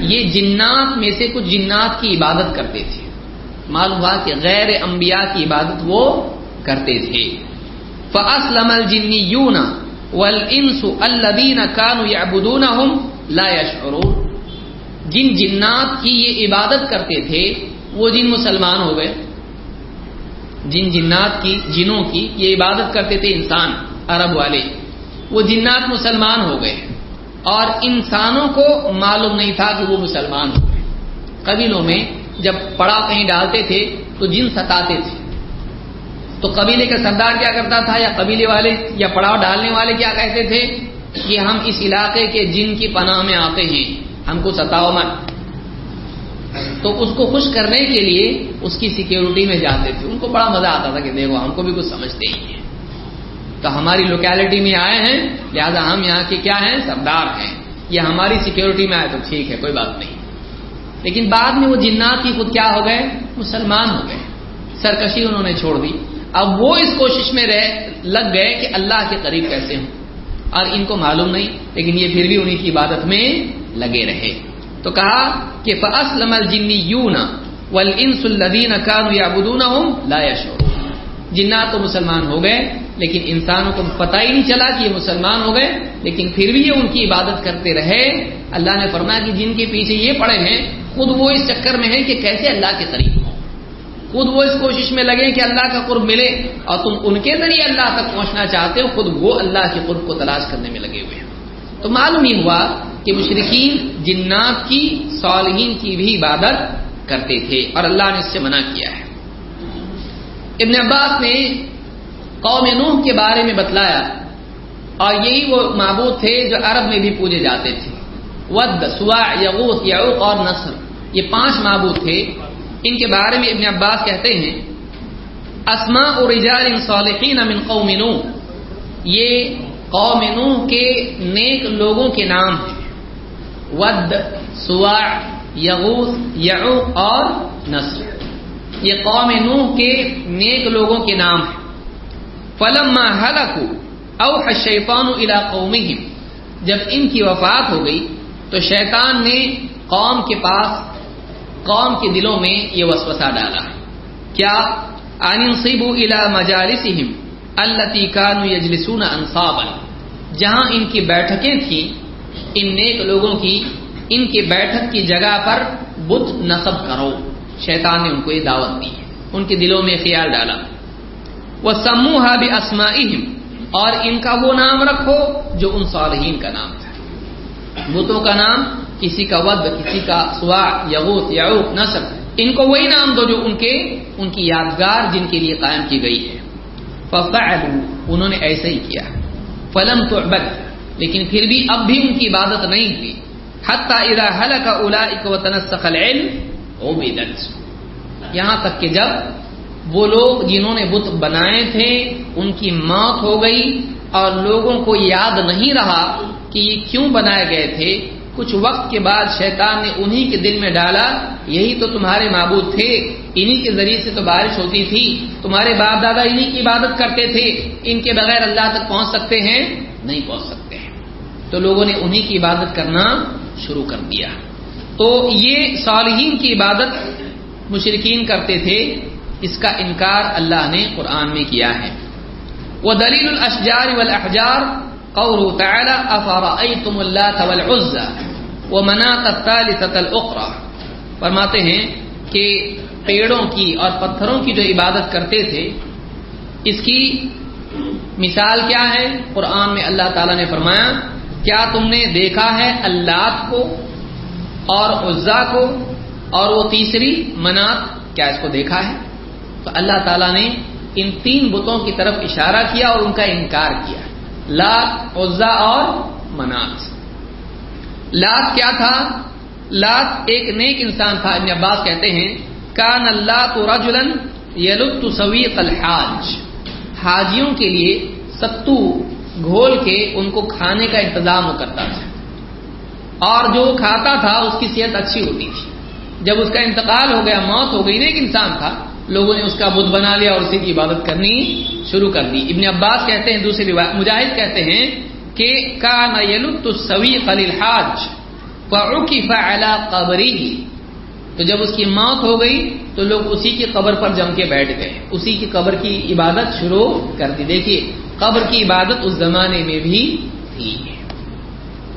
[SPEAKER 1] یہ جنات میں سے کچھ جنات کی عبادت کرتے تھے۔ معلوم ہوا کہ غیر انبیاء کی عبادت وہ کرتے تھے۔ فاسلم الجنیون والانس الذين كانوا يعبدونهم لا يشعرون۔ جن جنات کی یہ عبادت کرتے تھے، وہ جن مسلمان ہو گئے۔ جن جنات کی، جنوں کی یہ عبادت کرتے تھے انسان، عرب والے۔ وہ جنات مسلمان ہو گئے۔ اور انسانوں کو معلوم نہیں تھا کہ وہ مسلمان ہوئے قبیلوں میں جب پڑا کہیں ڈالتے تھے تو جن ستاتے تھے۔ تو قبیلے کا سردار کیا کرتا تھا یا قبیلے والے یا پڑاؤ ڈالنے والے کیا کہتے تھے کہ ہم اس علاقے کے جن کی پناہ میں آتے ہیں، ہم کو ستاؤ مت۔ تو اس کو خوش کرنے کے لیے اس کی سیکیورٹی میں جاتے تھے۔ ان کو بڑا مزہ آتا تھا کہ دیکھو، ہم کو بھی کچھ سمجھتے ہی ہیں۔ تو ہماری لوکیلٹی میں آئے ہیں، لہذا ہم یہاں کے کیا ہیں؟ سردار ہیں۔ یہ ہماری سیکیورٹی میں آئے تو ٹھیک ہے، کوئی بات نہیں۔ لیکن بعد میں وہ جنات کی خود کیا ہو گئے؟ مسلمان ہو گئے۔ سرکشی انہوں نے چھوڑ دی۔ اب وہ اس کوشش میں رہ، لگ گئے کہ اللہ کے قریب کیسے ہوں۔ اور ان کو معلوم نہیں، لیکن یہ پھر بھی انہیں کی عبادت میں لگے رہے۔ تو کہا کہ فاسلم الجنیون والانس الذين كانوا يعبدونهم لا يشعرون۔ جنات تو مسلمان ہو گئے، لیکن انسانوں کو پتہ ہی نہیں چلا کہ یہ مسلمان ہو گئے، لیکن پھر بھی یہ ان کی عبادت کرتے رہے۔ اللہ نے فرمایا کہ جن کے پیچھے یہ پڑے ہیں، خود وہ اس چکر میں ہیں کہ کیسے اللہ کے قریب ہو خود وہ اس کوشش میں لگے کہ اللہ کا قرب ملے اور تم ان کے ذریعے اللہ تک پہنچنا چاہتے ہو، خود وہ اللہ کے قرب کو تلاش کرنے میں لگے ہوئے ہیں۔ تو معلوم ہی ہوا کہ مشرقین جنات کی، صالحین کی بھی عبادت کرتے تھے اور اللہ نے اس سے منع کیا ہے۔ ابن عباس نے قوم نوح کے بارے میں بتلایا اور یہی وہ معبود تھے جو عرب میں بھی پوجے جاتے تھے۔ ود، سوا، یغوث، یعوق اور نصر۔ یہ پانچ معبود تھے۔ ان کے بارے میں ابن عباس کہتے ہیں اسما رجال صالحین من قوم نوح۔ یہ قوم نوح کے نیک لوگوں کے نام ہیں۔ ود، سوا، یغوث، یعوق اور نصر۔ یہ قوم نوح کے نیک لوگوں کے نام ہیں۔ فلما ہلکو اوح الشیطان الى قومہم۔ جب ان کی وفات ہو گئی تو شیطان نے قوم کے پاس، قوم کے دلوں میں یہ وسوسہ ڈالا۔ کیا؟ انصبوا الى مجالسهم التي كانوا يجلسون انصابا۔ جہاں ان کی بیٹھکیں تھیں، ان نیک لوگوں کی، ان کے بیٹھک کی جگہ پر بت نصب کرو۔ شیطان نے ان کو یہ دعوت دی ان کے دلوں میں خیال ڈالا۔ وہ سموہا بھی اور ان کا وہ نام رکھو جو ان صالحین کا نام تھا۔ بتوں کا نام کسی کا ود، کسی کا سوا، یغوت، یعوق نصر ان کو وہی نام دو جو ان کے، ان کی یادگار جن کے لیے قائم کی گئی ہے۔ ففعلوا۔ انہوں نے ایسے ہی کیا۔ فلم تعبد۔ لیکن پھر بھی اب بھی ان کی عبادت نہیں ہوئی۔ حتی اذا حلق اولئک وتنسخ العلم عبدت یہاں تک کہ جب وہ لوگ جنہوں نے بت بنائے تھے، ان کی موت ہو گئی اور لوگوں کو یاد نہیں رہا کہ یہ کیوں بنائے گئے تھے، کچھ وقت کے بعد شیطان نے انہی کے دل میں ڈالا، یہی تو تمہارے معبود تھے، انہی کے ذریعے سے تو بارش ہوتی تھی، تمہارے باپ دادا انہی کی عبادت کرتے تھے، ان کے بغیر اللہ تک پہنچ سکتے ہیں؟ نہیں پہنچ سکتے ہیں۔ تو لوگوں نے انہی کی عبادت کرنا شروع کر دیا۔ تو یہ صالحین کی عبادت مشرقین کرتے تھے، اس کا انکار اللہ نے قرآن میں کیا ہے۔ وہ دلیل الاشجار والاحجار قوله تعالى افرأيتم اللات والعزى ومناة الثالثة الاخرى فرماتے ہیں کہ پیڑوں کی اور پتھروں کی جو عبادت کرتے تھے، اس کی مثال کیا ہے؟ قرآن میں اللہ تعالی نے فرمایا، کیا تم نے دیکھا ہے اللہ کو اور عزا کو اور وہ تیسری منات، کیا اس کو دیکھا ہے؟ تو اللہ تعالیٰ نے ان تین بتوں کی طرف اشارہ کیا اور ان کا انکار کیا۔ لات عزا اور منات۔ لات کیا تھا؟ لات ایک نیک انسان تھا، ابن عباس کہتے ہیں، کان اللہ تو رجولن یلت سویق الحاج۔ حاجیوں کے لیے ستو گھول کے ان کو کھانے کا انتظام وہ کرتا تھا۔ اور جو کھاتا تھا اس کی صحت اچھی ہوتی تھی۔ جب اس کا انتقال ہو گیا، موت ہو گئی، نیک انسان تھا، لوگوں نے اس کا بدھ بنا لیا اور اسی کی عبادت کرنی شروع کر دی۔ ابن عباس کہتے ہیں، دوسری مجاہد کہتے ہیں کہ کا نلت سوی خلیل حاج قبری تو جب اس کی موت ہو گئی، تو لوگ اسی کی قبر پر جم کے بیٹھ گئے۔ اسی کی قبر کی عبادت شروع کر دی۔ دیکھیے، قبر کی عبادت اس زمانے میں بھی تھی۔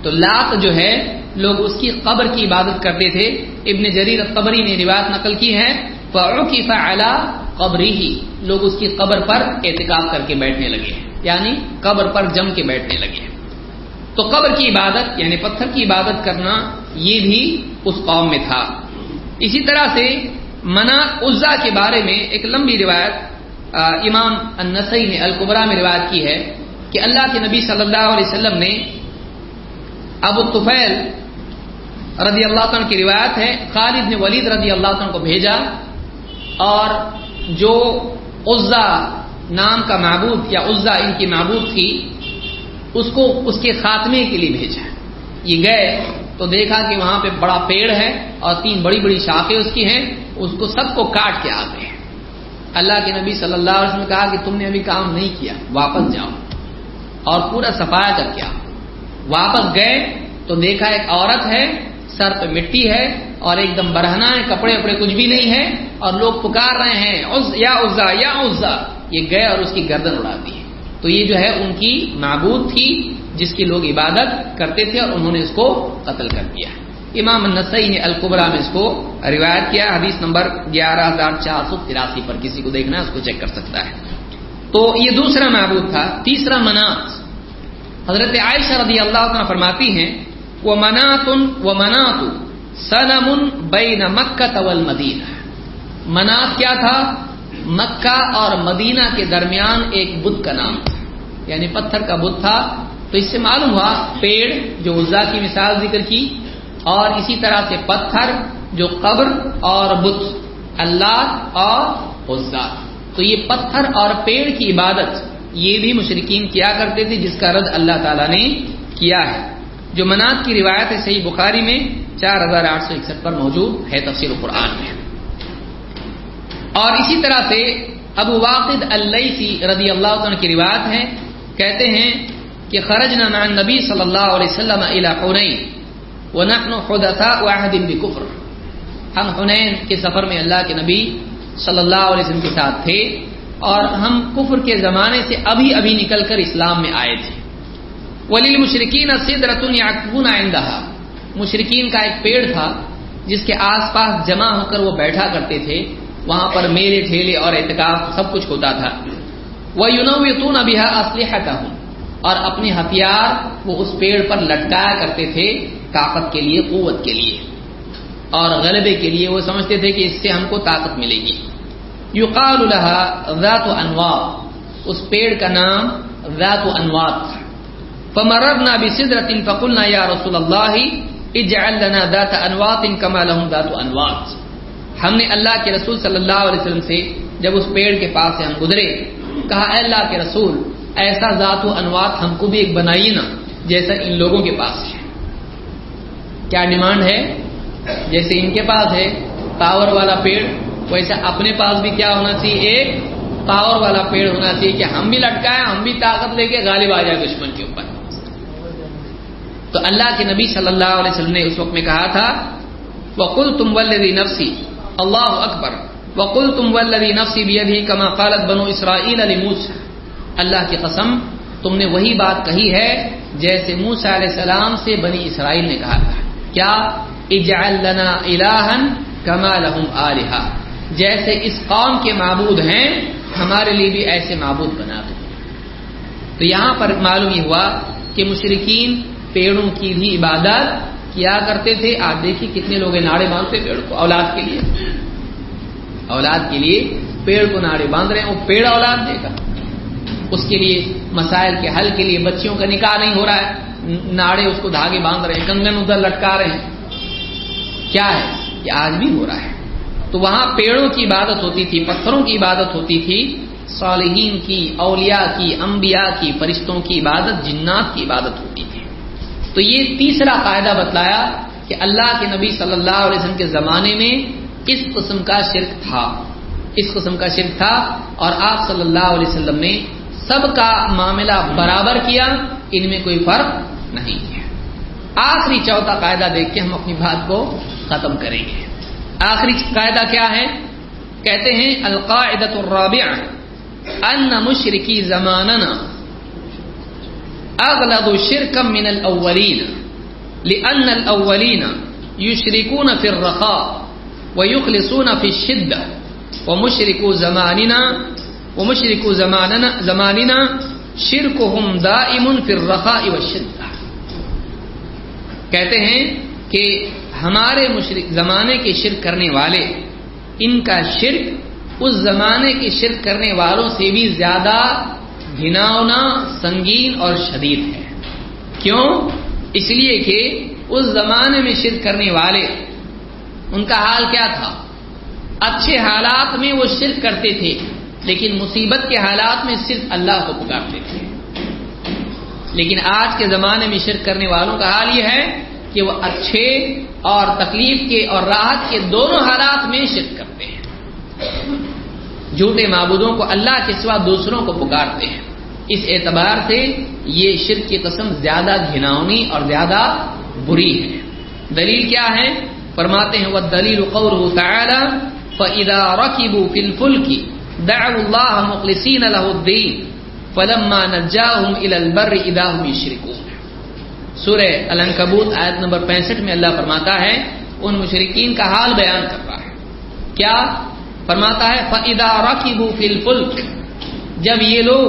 [SPEAKER 1] تو لات جو ہے، لوگ اس کی قبر کی عبادت کرتے تھے۔ ابن جریر قبری نے روایت نقل کی ہے فعقف على قبری ہی لوگ اس کی قبر پر اعتکاف کر کے بیٹھنے لگے ہیں۔ یعنی قبر پر جم کے بیٹھنے لگے ہیں۔ تو قبر کی عبادت یعنی پتھر کی عبادت کرنا، یہ بھی اس قوم میں تھا۔ اسی طرح سے منا عزا کے بارے میں ایک لمبی روایت امام النسائی نے القبرا میں روایت کی ہے کہ اللہ کے نبی صلی اللہ علیہ وسلم نے ابو طفیل رضی اللہ عنہ کی روایت ہے، خالد نے ولید رضی اللہ عنہ کو بھیجا اور جو عزا نام کا معبود یا عزا ان کی معبود تھی، اس کو اس کے خاتمے کے لیے بھیجا۔ یہ گئے تو دیکھا کہ وہاں پہ بڑا پیڑ ہے اور تین بڑی بڑی شاخیں اس کی ہیں، اس کو سب کو کاٹ کے آ گئے اللہ کے نبی صلی اللہ علیہ وسلم نے کہا کہ تم نے ابھی کام نہیں کیا، واپس جاؤ اور پورا صفایا کر کے آؤ۔ واپس گئے تو دیکھا ایک عورت ہے، سر پہ مٹی ہے اور ایک دم برہنا ہے، کپڑے وپڑے کچھ بھی نہیں ہے اور لوگ پکار رہے ہیں یا عزا یا عزا۔ یہ گئے اور اس کی گردن اڑا دی۔ تو یہ جو ہے ان کی معبود تھی جس کی لوگ عبادت کرتے تھے اور انہوں نے اس کو قتل کر دیا۔ امام النسائی نے القبرا میں اس کو روایت کیا، حدیث نمبر گیارہ ہزار چار سو تراسی پر، کسی کو دیکھنا ہے، اس کو چیک کر سکتا ہے۔ تو یہ دوسرا معبود تھا، تیسرا منات حضرت عائشہ رضی اللہ عنہ فرماتی ہیں وہ مناتن وہ منات سنم بین مکہ طول مدینہ منات کیا تھا؟ مکہ اور مدینہ کے درمیان ایک بدھ کا نام تھا۔ یعنی پتھر کا بدھ تھا۔ تو اس سے معلوم ہوا، پیڑ جو عزا کی مثال ذکر کی، اور اسی طرح سے پتھر جو قبر اور بت، اللہ اور عزا۔ تو یہ پتھر اور پیڑ کی عبادت یہ بھی مشرقین کیا کرتے تھے جس کا رد اللہ تعالی نے کیا ہے۔ جو منات کی روایت ہے صحیح بخاری میں چار ہزار آٹھ سو اکسٹھ پر موجود ہے تفسیر قرآن میں۔ اور اسی طرح سے ابو واقد السی رضی اللہ عنہ کی روایت ہے، کہتے ہیں کہ خرج مع نبی صلی اللہ علیہ وسلم الى حنین ونحن حدثاء واحد بكفر۔ ہم حنین کے سفر میں اللہ کے نبی صلی اللہ علیہ وسلم کے ساتھ تھے۔ اور ہم کفر کے زمانے سے ابھی ابھی نکل کر اسلام میں آئے تھے۔ ولیل مشرقین سدرتن یعقبون عندها۔ مشرقین کا ایک پیڑ تھا جس کے آس پاس جمع ہو کر وہ بیٹھا کرتے تھے۔ وہاں پر میلے، ٹھیلے اور اعتکاف سب کچھ ہوتا تھا۔ وہ یونوتون ابھی اسلحہ ہوں اور اپنے ہتھیار وہ اس پیڑ پر لٹکایا کرتے تھے طاقت کے لیے، قوت کے لیے۔ اور غلبے کے لیے وہ سمجھتے تھے کہ اس سے ہم کو طاقت ملے گی۔ یقال لها ذات انواط اس پیڑ کا نام ذات انواط تھا. فمررنا بسدرة فقلنا يا رسول الله اجعل لنا ذات انواط كما لهم ذات انواط ہم نے اللہ کے رسول صلی اللہ علیہ وسلم سے جب اس پیڑ کے پاس سے ہم گزرے، کہا، اے اللہ کے رسول، ایسا ذات و انوات ہم کو بھی ایک بنائیے نا، جیسا ان لوگوں کے پاس ہے۔ کیا ڈیمانڈ ہے؟ جیسے ان کے پاس ہے، پاور والا پیڑ ویسا اپنے پاس بھی کیا ہونا چاہیے؟ ایک پاور والا پیڑ ہونا چاہیے کہ ہم بھی لٹکائے ہم بھی طاقت لے کے غالب آ جائے دشمن کے اوپر۔ تو اللہ کے نبی صلی اللہ علیہ وسلم نے اس وقت میں کہا تھا وقل تم ولدی نفسی اللہ اکبر وقل تم ولدی نفسی بھی کما قالت بنو اسرائیل علی موسا اللہ کی قسم، تم نے وہی بات کہی ہے جیسے موسا علیہ السلام سے بنی اسرائیل نے کہا تھا۔ کیا؟ اجعل لنا الہن کما لہم آلہا۔ جیسے اس قوم کے معبود ہیں، ہمارے لیے بھی ایسے معبود بنا دو۔ تو یہاں پر معلوم یہ ہوا کہ مشرقین پیڑوں کی بھی عبادت کیا کرتے تھے۔ آپ دیکھیے کتنے لوگ ناڑے باندھتے پیڑ کو، اولاد کے لیے۔ اولاد کے لیے پیڑ کو ناڑے باندھ رہے ہیں، وہ پیڑ اولاد دے گا۔ اس کے لیے مسائل کے حل کے لیے بچیوں کا نکاح نہیں ہو رہا ہے۔ ناڑے اس کو دھاگے باندھ رہے ہیں، کنگن ادھر لٹکا رہے ہیں۔ کیا ہے؟ یہ آج بھی ہو رہا ہے۔ تو وہاں پیڑوں کی عبادت ہوتی تھی، پتھروں کی عبادت ہوتی تھی۔ صالحین کی، اولیاء کی، انبیاء کی، فرشتوں کی عبادت، جنات کی عبادت ہوتی تھی۔ تو یہ تیسرا قاعدہ بتلایا کہ اللہ کے نبی صلی اللہ علیہ وسلم کے زمانے میں اس قسم کا شرک تھا۔ اس قسم کا شرک تھا؟ اور آپ صلی اللہ علیہ وسلم نے سب کا معاملہ برابر کیا، ان میں کوئی فرق نہیں ہے۔ آخری چوتھا قاعدہ دیکھ کے ہم اپنی بات کو ختم کریں گے۔ آخری قاعدہ کیا ہے؟ کہتے ہیں القاعدت الرابع ان مشرقی زماننا اغلب شرکم من الاولین، لان الاولین یشرکون فی الرخاء ویخلصون فی الشدہ، ومشرکو زماننا ومشرکو زماننا زماننا شرکہم دائم فی الرخاء والشدہ۔ کہتے ہیں کہ ہمارے مشرق زمانے کے شرک کرنے والے، ان کا شرک اس زمانے کے شرک کرنے والوں سے بھی زیادہ گھناؤنا سنگین اور شدید ہے۔ کیوں؟ اس لیے کہ اس زمانے میں شرک کرنے والے، ان کا حال کیا تھا؟ اچھے حالات میں وہ شرک کرتے تھے، لیکن مصیبت کے حالات میں صرف اللہ کو پکارتے تھے۔ لیکن آج کے زمانے میں شرک کرنے والوں کا حال یہ ہے کہ وہ اچھے اور تکلیف کے اور راحت کے دونوں حالات میں شرک کرتے ہیں۔ جھوٹے معبودوں کو اللہ کے سوا دوسروں کو پکارتے ہیں۔ اس اعتبار سے یہ شرک کی قسم زیادہ گھناؤنی اور زیادہ بری ہے۔ دلیل کیا ہے؟ فرماتے ہیں وہ دلیل قور تعالی، فَإِذَا رَكِبُوا فِي الْفُلْكِ دَعُوا اللَّهَ مُخْلِصِينَ لَهُ الدِّينَ، فَلَمَّا نَجَّاهُمْ إِلَى الْبَرِّ إِذَا سورہ الانکبوت آیت نمبر 65 میں اللہ فرماتا ہے، ان مشرقین کا حال بیان کر رہا ہے۔ کیا؟ فرماتا ہے، فَإِذَا رَكِبُوا فِي الْفُلْكِ، جب یہ لوگ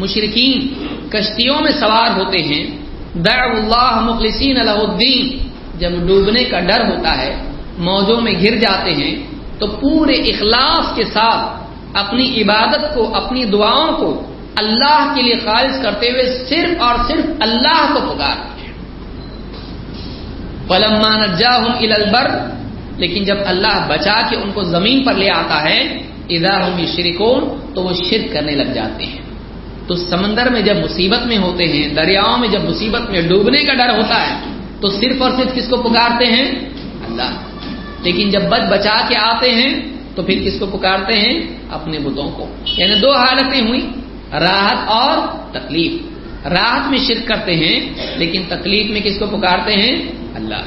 [SPEAKER 1] مشرقین کشتیوں میں سوار ہوتے ہیں، دَعُوا اللَّهَ مُخْلِصِينَ لَهُ الدِّينَ، جب ڈوبنے کا ڈر ہوتا ہے، موجوں میں گھر جاتے ہیں، تو پورے اخلاص کے ساتھ اپنی عبادت کو، اپنی دعاؤں کو اللہ کے لیے خالص کرتے ہوئے صرف اور صرف اللہ کو پکارتے ہیں پلما نجاہم البر، لیکن جب اللہ بچا کے ان کو زمین پر لے آتا ہے، اذا ہم شرکون تو وہ شرک کرنے لگ جاتے ہیں۔ تو سمندر میں جب مصیبت میں ہوتے ہیں، دریاؤں میں جب مصیبت میں ڈوبنے کا ڈر ہوتا ہے، تو صرف اور صرف کس کو پکارتے ہیں؟ اللہ۔ لیکن جب بچ بچا کے آتے ہیں، تو پھر کس کو پکارتے ہیں؟ اپنے بتوں کو۔ یعنی دو حالتیں ہوئی راحت اور تکلیف۔ راحت میں شرک کرتے ہیں، لیکن تکلیف میں کس کو پکارتے ہیں؟ اللہ۔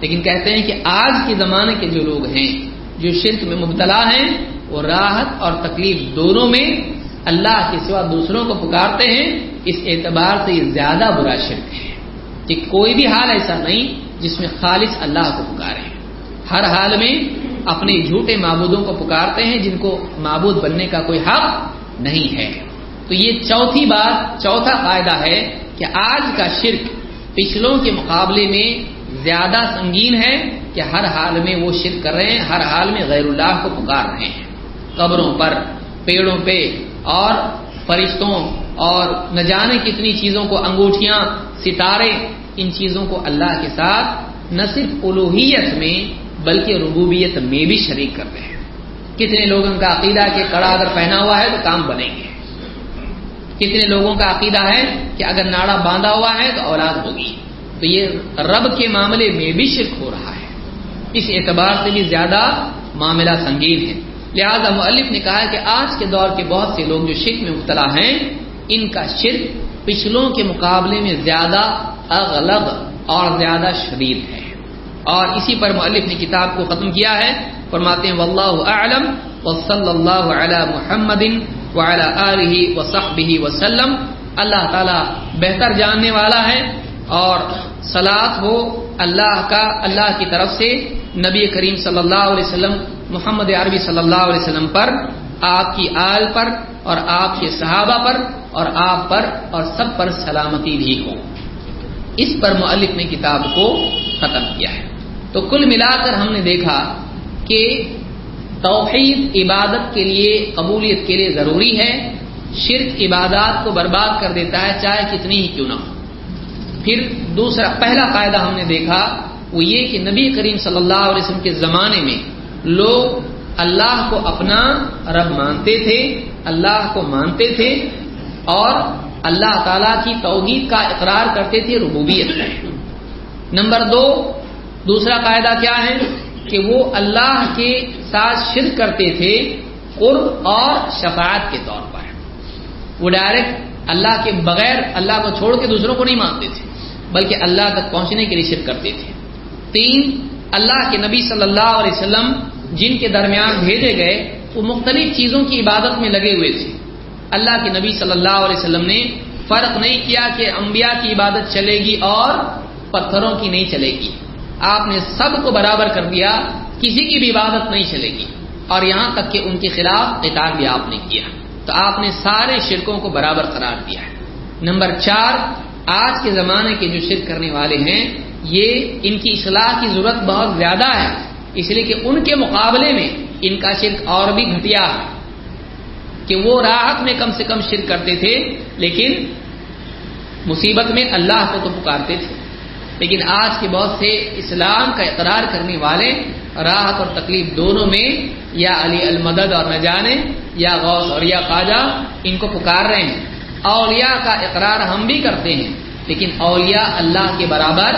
[SPEAKER 1] لیکن کہتے ہیں کہ آج کے زمانے کے جو لوگ ہیں، جو شرک میں مبتلا ہیں، وہ راحت اور تکلیف دونوں میں اللہ کے سوا دوسروں کو پکارتے ہیں، اس اعتبار سے یہ زیادہ برا شرک ہے۔ کہ کوئی بھی حال ایسا نہیں جس میں خالص اللہ کو پکارے۔ ہر حال میں اپنے جھوٹے معبودوں کو پکارتے ہیں، جن کو معبود بننے کا کوئی حق نہیں ہے۔ تو یہ چوتھی بات، چوتھا فائدہ ہے کہ آج کا شرک پچھلوں کے مقابلے میں زیادہ سنگین ہے کہ ہر حال میں وہ شرک کر رہے ہیں، ہر حال میں غیر اللہ کو پکار رہے ہیں۔ قبروں پر، پیڑوں پہ اور فرشتوں اور نہ جانے کتنی چیزوں کو انگوٹھیاں، ستارے، ان چیزوں کو اللہ کے ساتھ نہ صرف الوحیت میں بلکہ ربوبیت میں بھی شریک کر رہے ہیں۔ کتنے لوگوں کا عقیدہ کہ کڑا اگر پہنا ہوا ہے تو کام بنیں گے۔ کتنے لوگوں کا عقیدہ ہے کہ اگر ناڑا باندھا ہوا ہے تو اولاد ہوگی۔ تو یہ رب کے معاملے میں بھی شرک ہو رہا ہے۔ اس اعتبار سے بھی زیادہ معاملہ سنگین ہے۔ لہذا مؤلف نے کہا کہ آج کے دور کے بہت سے لوگ جو شرک میں مبتلا ہیں، ان کا شرک پچھلوں کے مقابلے میں زیادہ اغلب اور زیادہ شدید ہے۔ اور اسی پر مؤلف نے کتاب کو ختم کیا ہے۔ فرماتے ہیں، واللہ اعلم وصلی اللہ علی محمد وعلی آلہ وصحبہ وسلم۔ اللہ تعالی بہتر جاننے والا ہے اور سلاد ہو اللہ کا، اللہ کی طرف سے۔ نبی کریم صلی اللہ علیہ وسلم، محمد عربی صلی اللہ علیہ وسلم پر، آپ کی آل پر اور آپ کے صحابہ پر اور آپ پر اور سب پر سلامتی بھی ہو۔ اس پر مؤلف نے کتاب کو ختم کیا ہے۔ تو کل ملا کر ہم نے دیکھا کہ توحید عبادت کے لیے، قبولیت کے لیے ضروری ہے۔ شرک عبادات کو برباد کر دیتا ہے، چاہے کتنی ہی کیوں نہ ہو۔ پھر دوسرا، پہلا فائدہ ہم نے دیکھا، وہ یہ کہ نبی کریم صلی اللہ علیہ وسلم کے زمانے میں لوگ اللہ کو اپنا رب مانتے تھے، اللہ کو مانتے تھے اور اللہ تعالی کی توحید کا اقرار کرتے تھے ربوبیت۔ نمبر دو، دوسرا قاعدہ کیا ہے؟ کہ وہ اللہ کے ساتھ شرک کرتے تھے قرب اور شفاعت کے طور پر۔ وہ ڈائریکٹ اللہ کے بغیر اللہ کو چھوڑ کے دوسروں کو نہیں مانتے تھے، بلکہ اللہ تک پہنچنے کے لیے شرک کرتے تھے۔ تین، اللہ کے نبی صلی اللہ علیہ وسلم جن کے درمیان بھیجے گئے وہ مختلف چیزوں کی عبادت میں لگے ہوئے تھے۔ اللہ کے نبی صلی اللہ علیہ وسلم نے فرق نہیں کیا کہ انبیاء کی عبادت چلے گی اور پتھروں کی نہیں چلے گی۔ آپ نے سب کو برابر کر دیا، کسی کی بھی عبادت نہیں چلے گی۔ اور یہاں تک کہ ان کے خلاف قتال بھی آپ نے کیا۔ تو آپ نے سارے شرکوں کو برابر قرار دیا ہے۔ نمبر چار، آج کے زمانے کے جو شرک کرنے والے ہیں، یہ ان کی اصلاح کی ضرورت بہت زیادہ ہے۔ اس لیے کہ ان کے مقابلے میں ان کا شرک اور بھی گھٹیا ہے۔ کہ وہ راحت میں کم سے کم شرک کرتے تھے، لیکن مصیبت میں اللہ کو تو پکارتے تھے۔ لیکن آج کے بہت سے اسلام کا اقرار کرنے والے، راحت اور تکلیف دونوں میں یا علی المدد اور نہ جانے یا غوث اور یا خواجہ ان کو پکار رہے ہیں۔ اولیاء کا اقرار ہم بھی کرتے ہیں، لیکن اولیاء اللہ کے برابر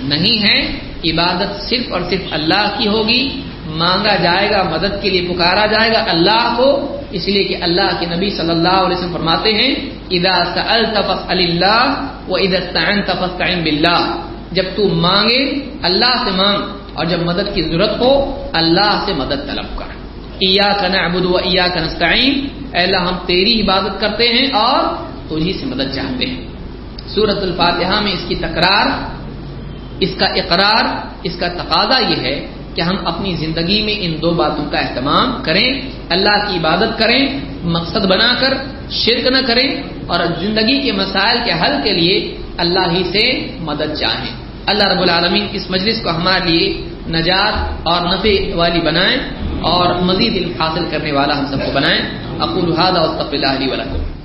[SPEAKER 1] نہیں ہیں۔ عبادت صرف اور صرف اللہ کی ہوگی۔ مانگا جائے گا، مدد کے لیے پکارا جائے گا اللہ کو۔ اس لیے کہ اللہ کے نبی صلی اللہ علیہ وسلم فرماتے ہیں ادا سفس اللہ و ادا تفس بلّہ جب تو مانگے، اللہ سے مانگ، اور جب مدد کی ضرورت ہو، اللہ سے مدد طلب کر۔ ایا کا نعبد و ایا کا نستعین، اے اللہ، ہم تیری عبادت کرتے ہیں اور تجھی سے مدد چاہتے ہیں۔ سورت الفاتحہ میں اس کی تکرار، اس کا اقرار، اس کا تقاضا یہ ہے کہ ہم اپنی زندگی میں ان دو باتوں کا اہتمام کریں، اللہ کی عبادت کریں، مقصد بنا کر شرک نہ کریں، اور زندگی کے مسائل کے حل کے لیے اللہ ہی سے مدد چاہیں۔ اللہ رب العالمین اس مجلس کو ہمارے لیے نجات اور نفع والی بنائیں اور مزید علم حاصل کرنے والا ہم سب کو بنائیں۔ اقول هذا واستغفر الله لي ولكم۔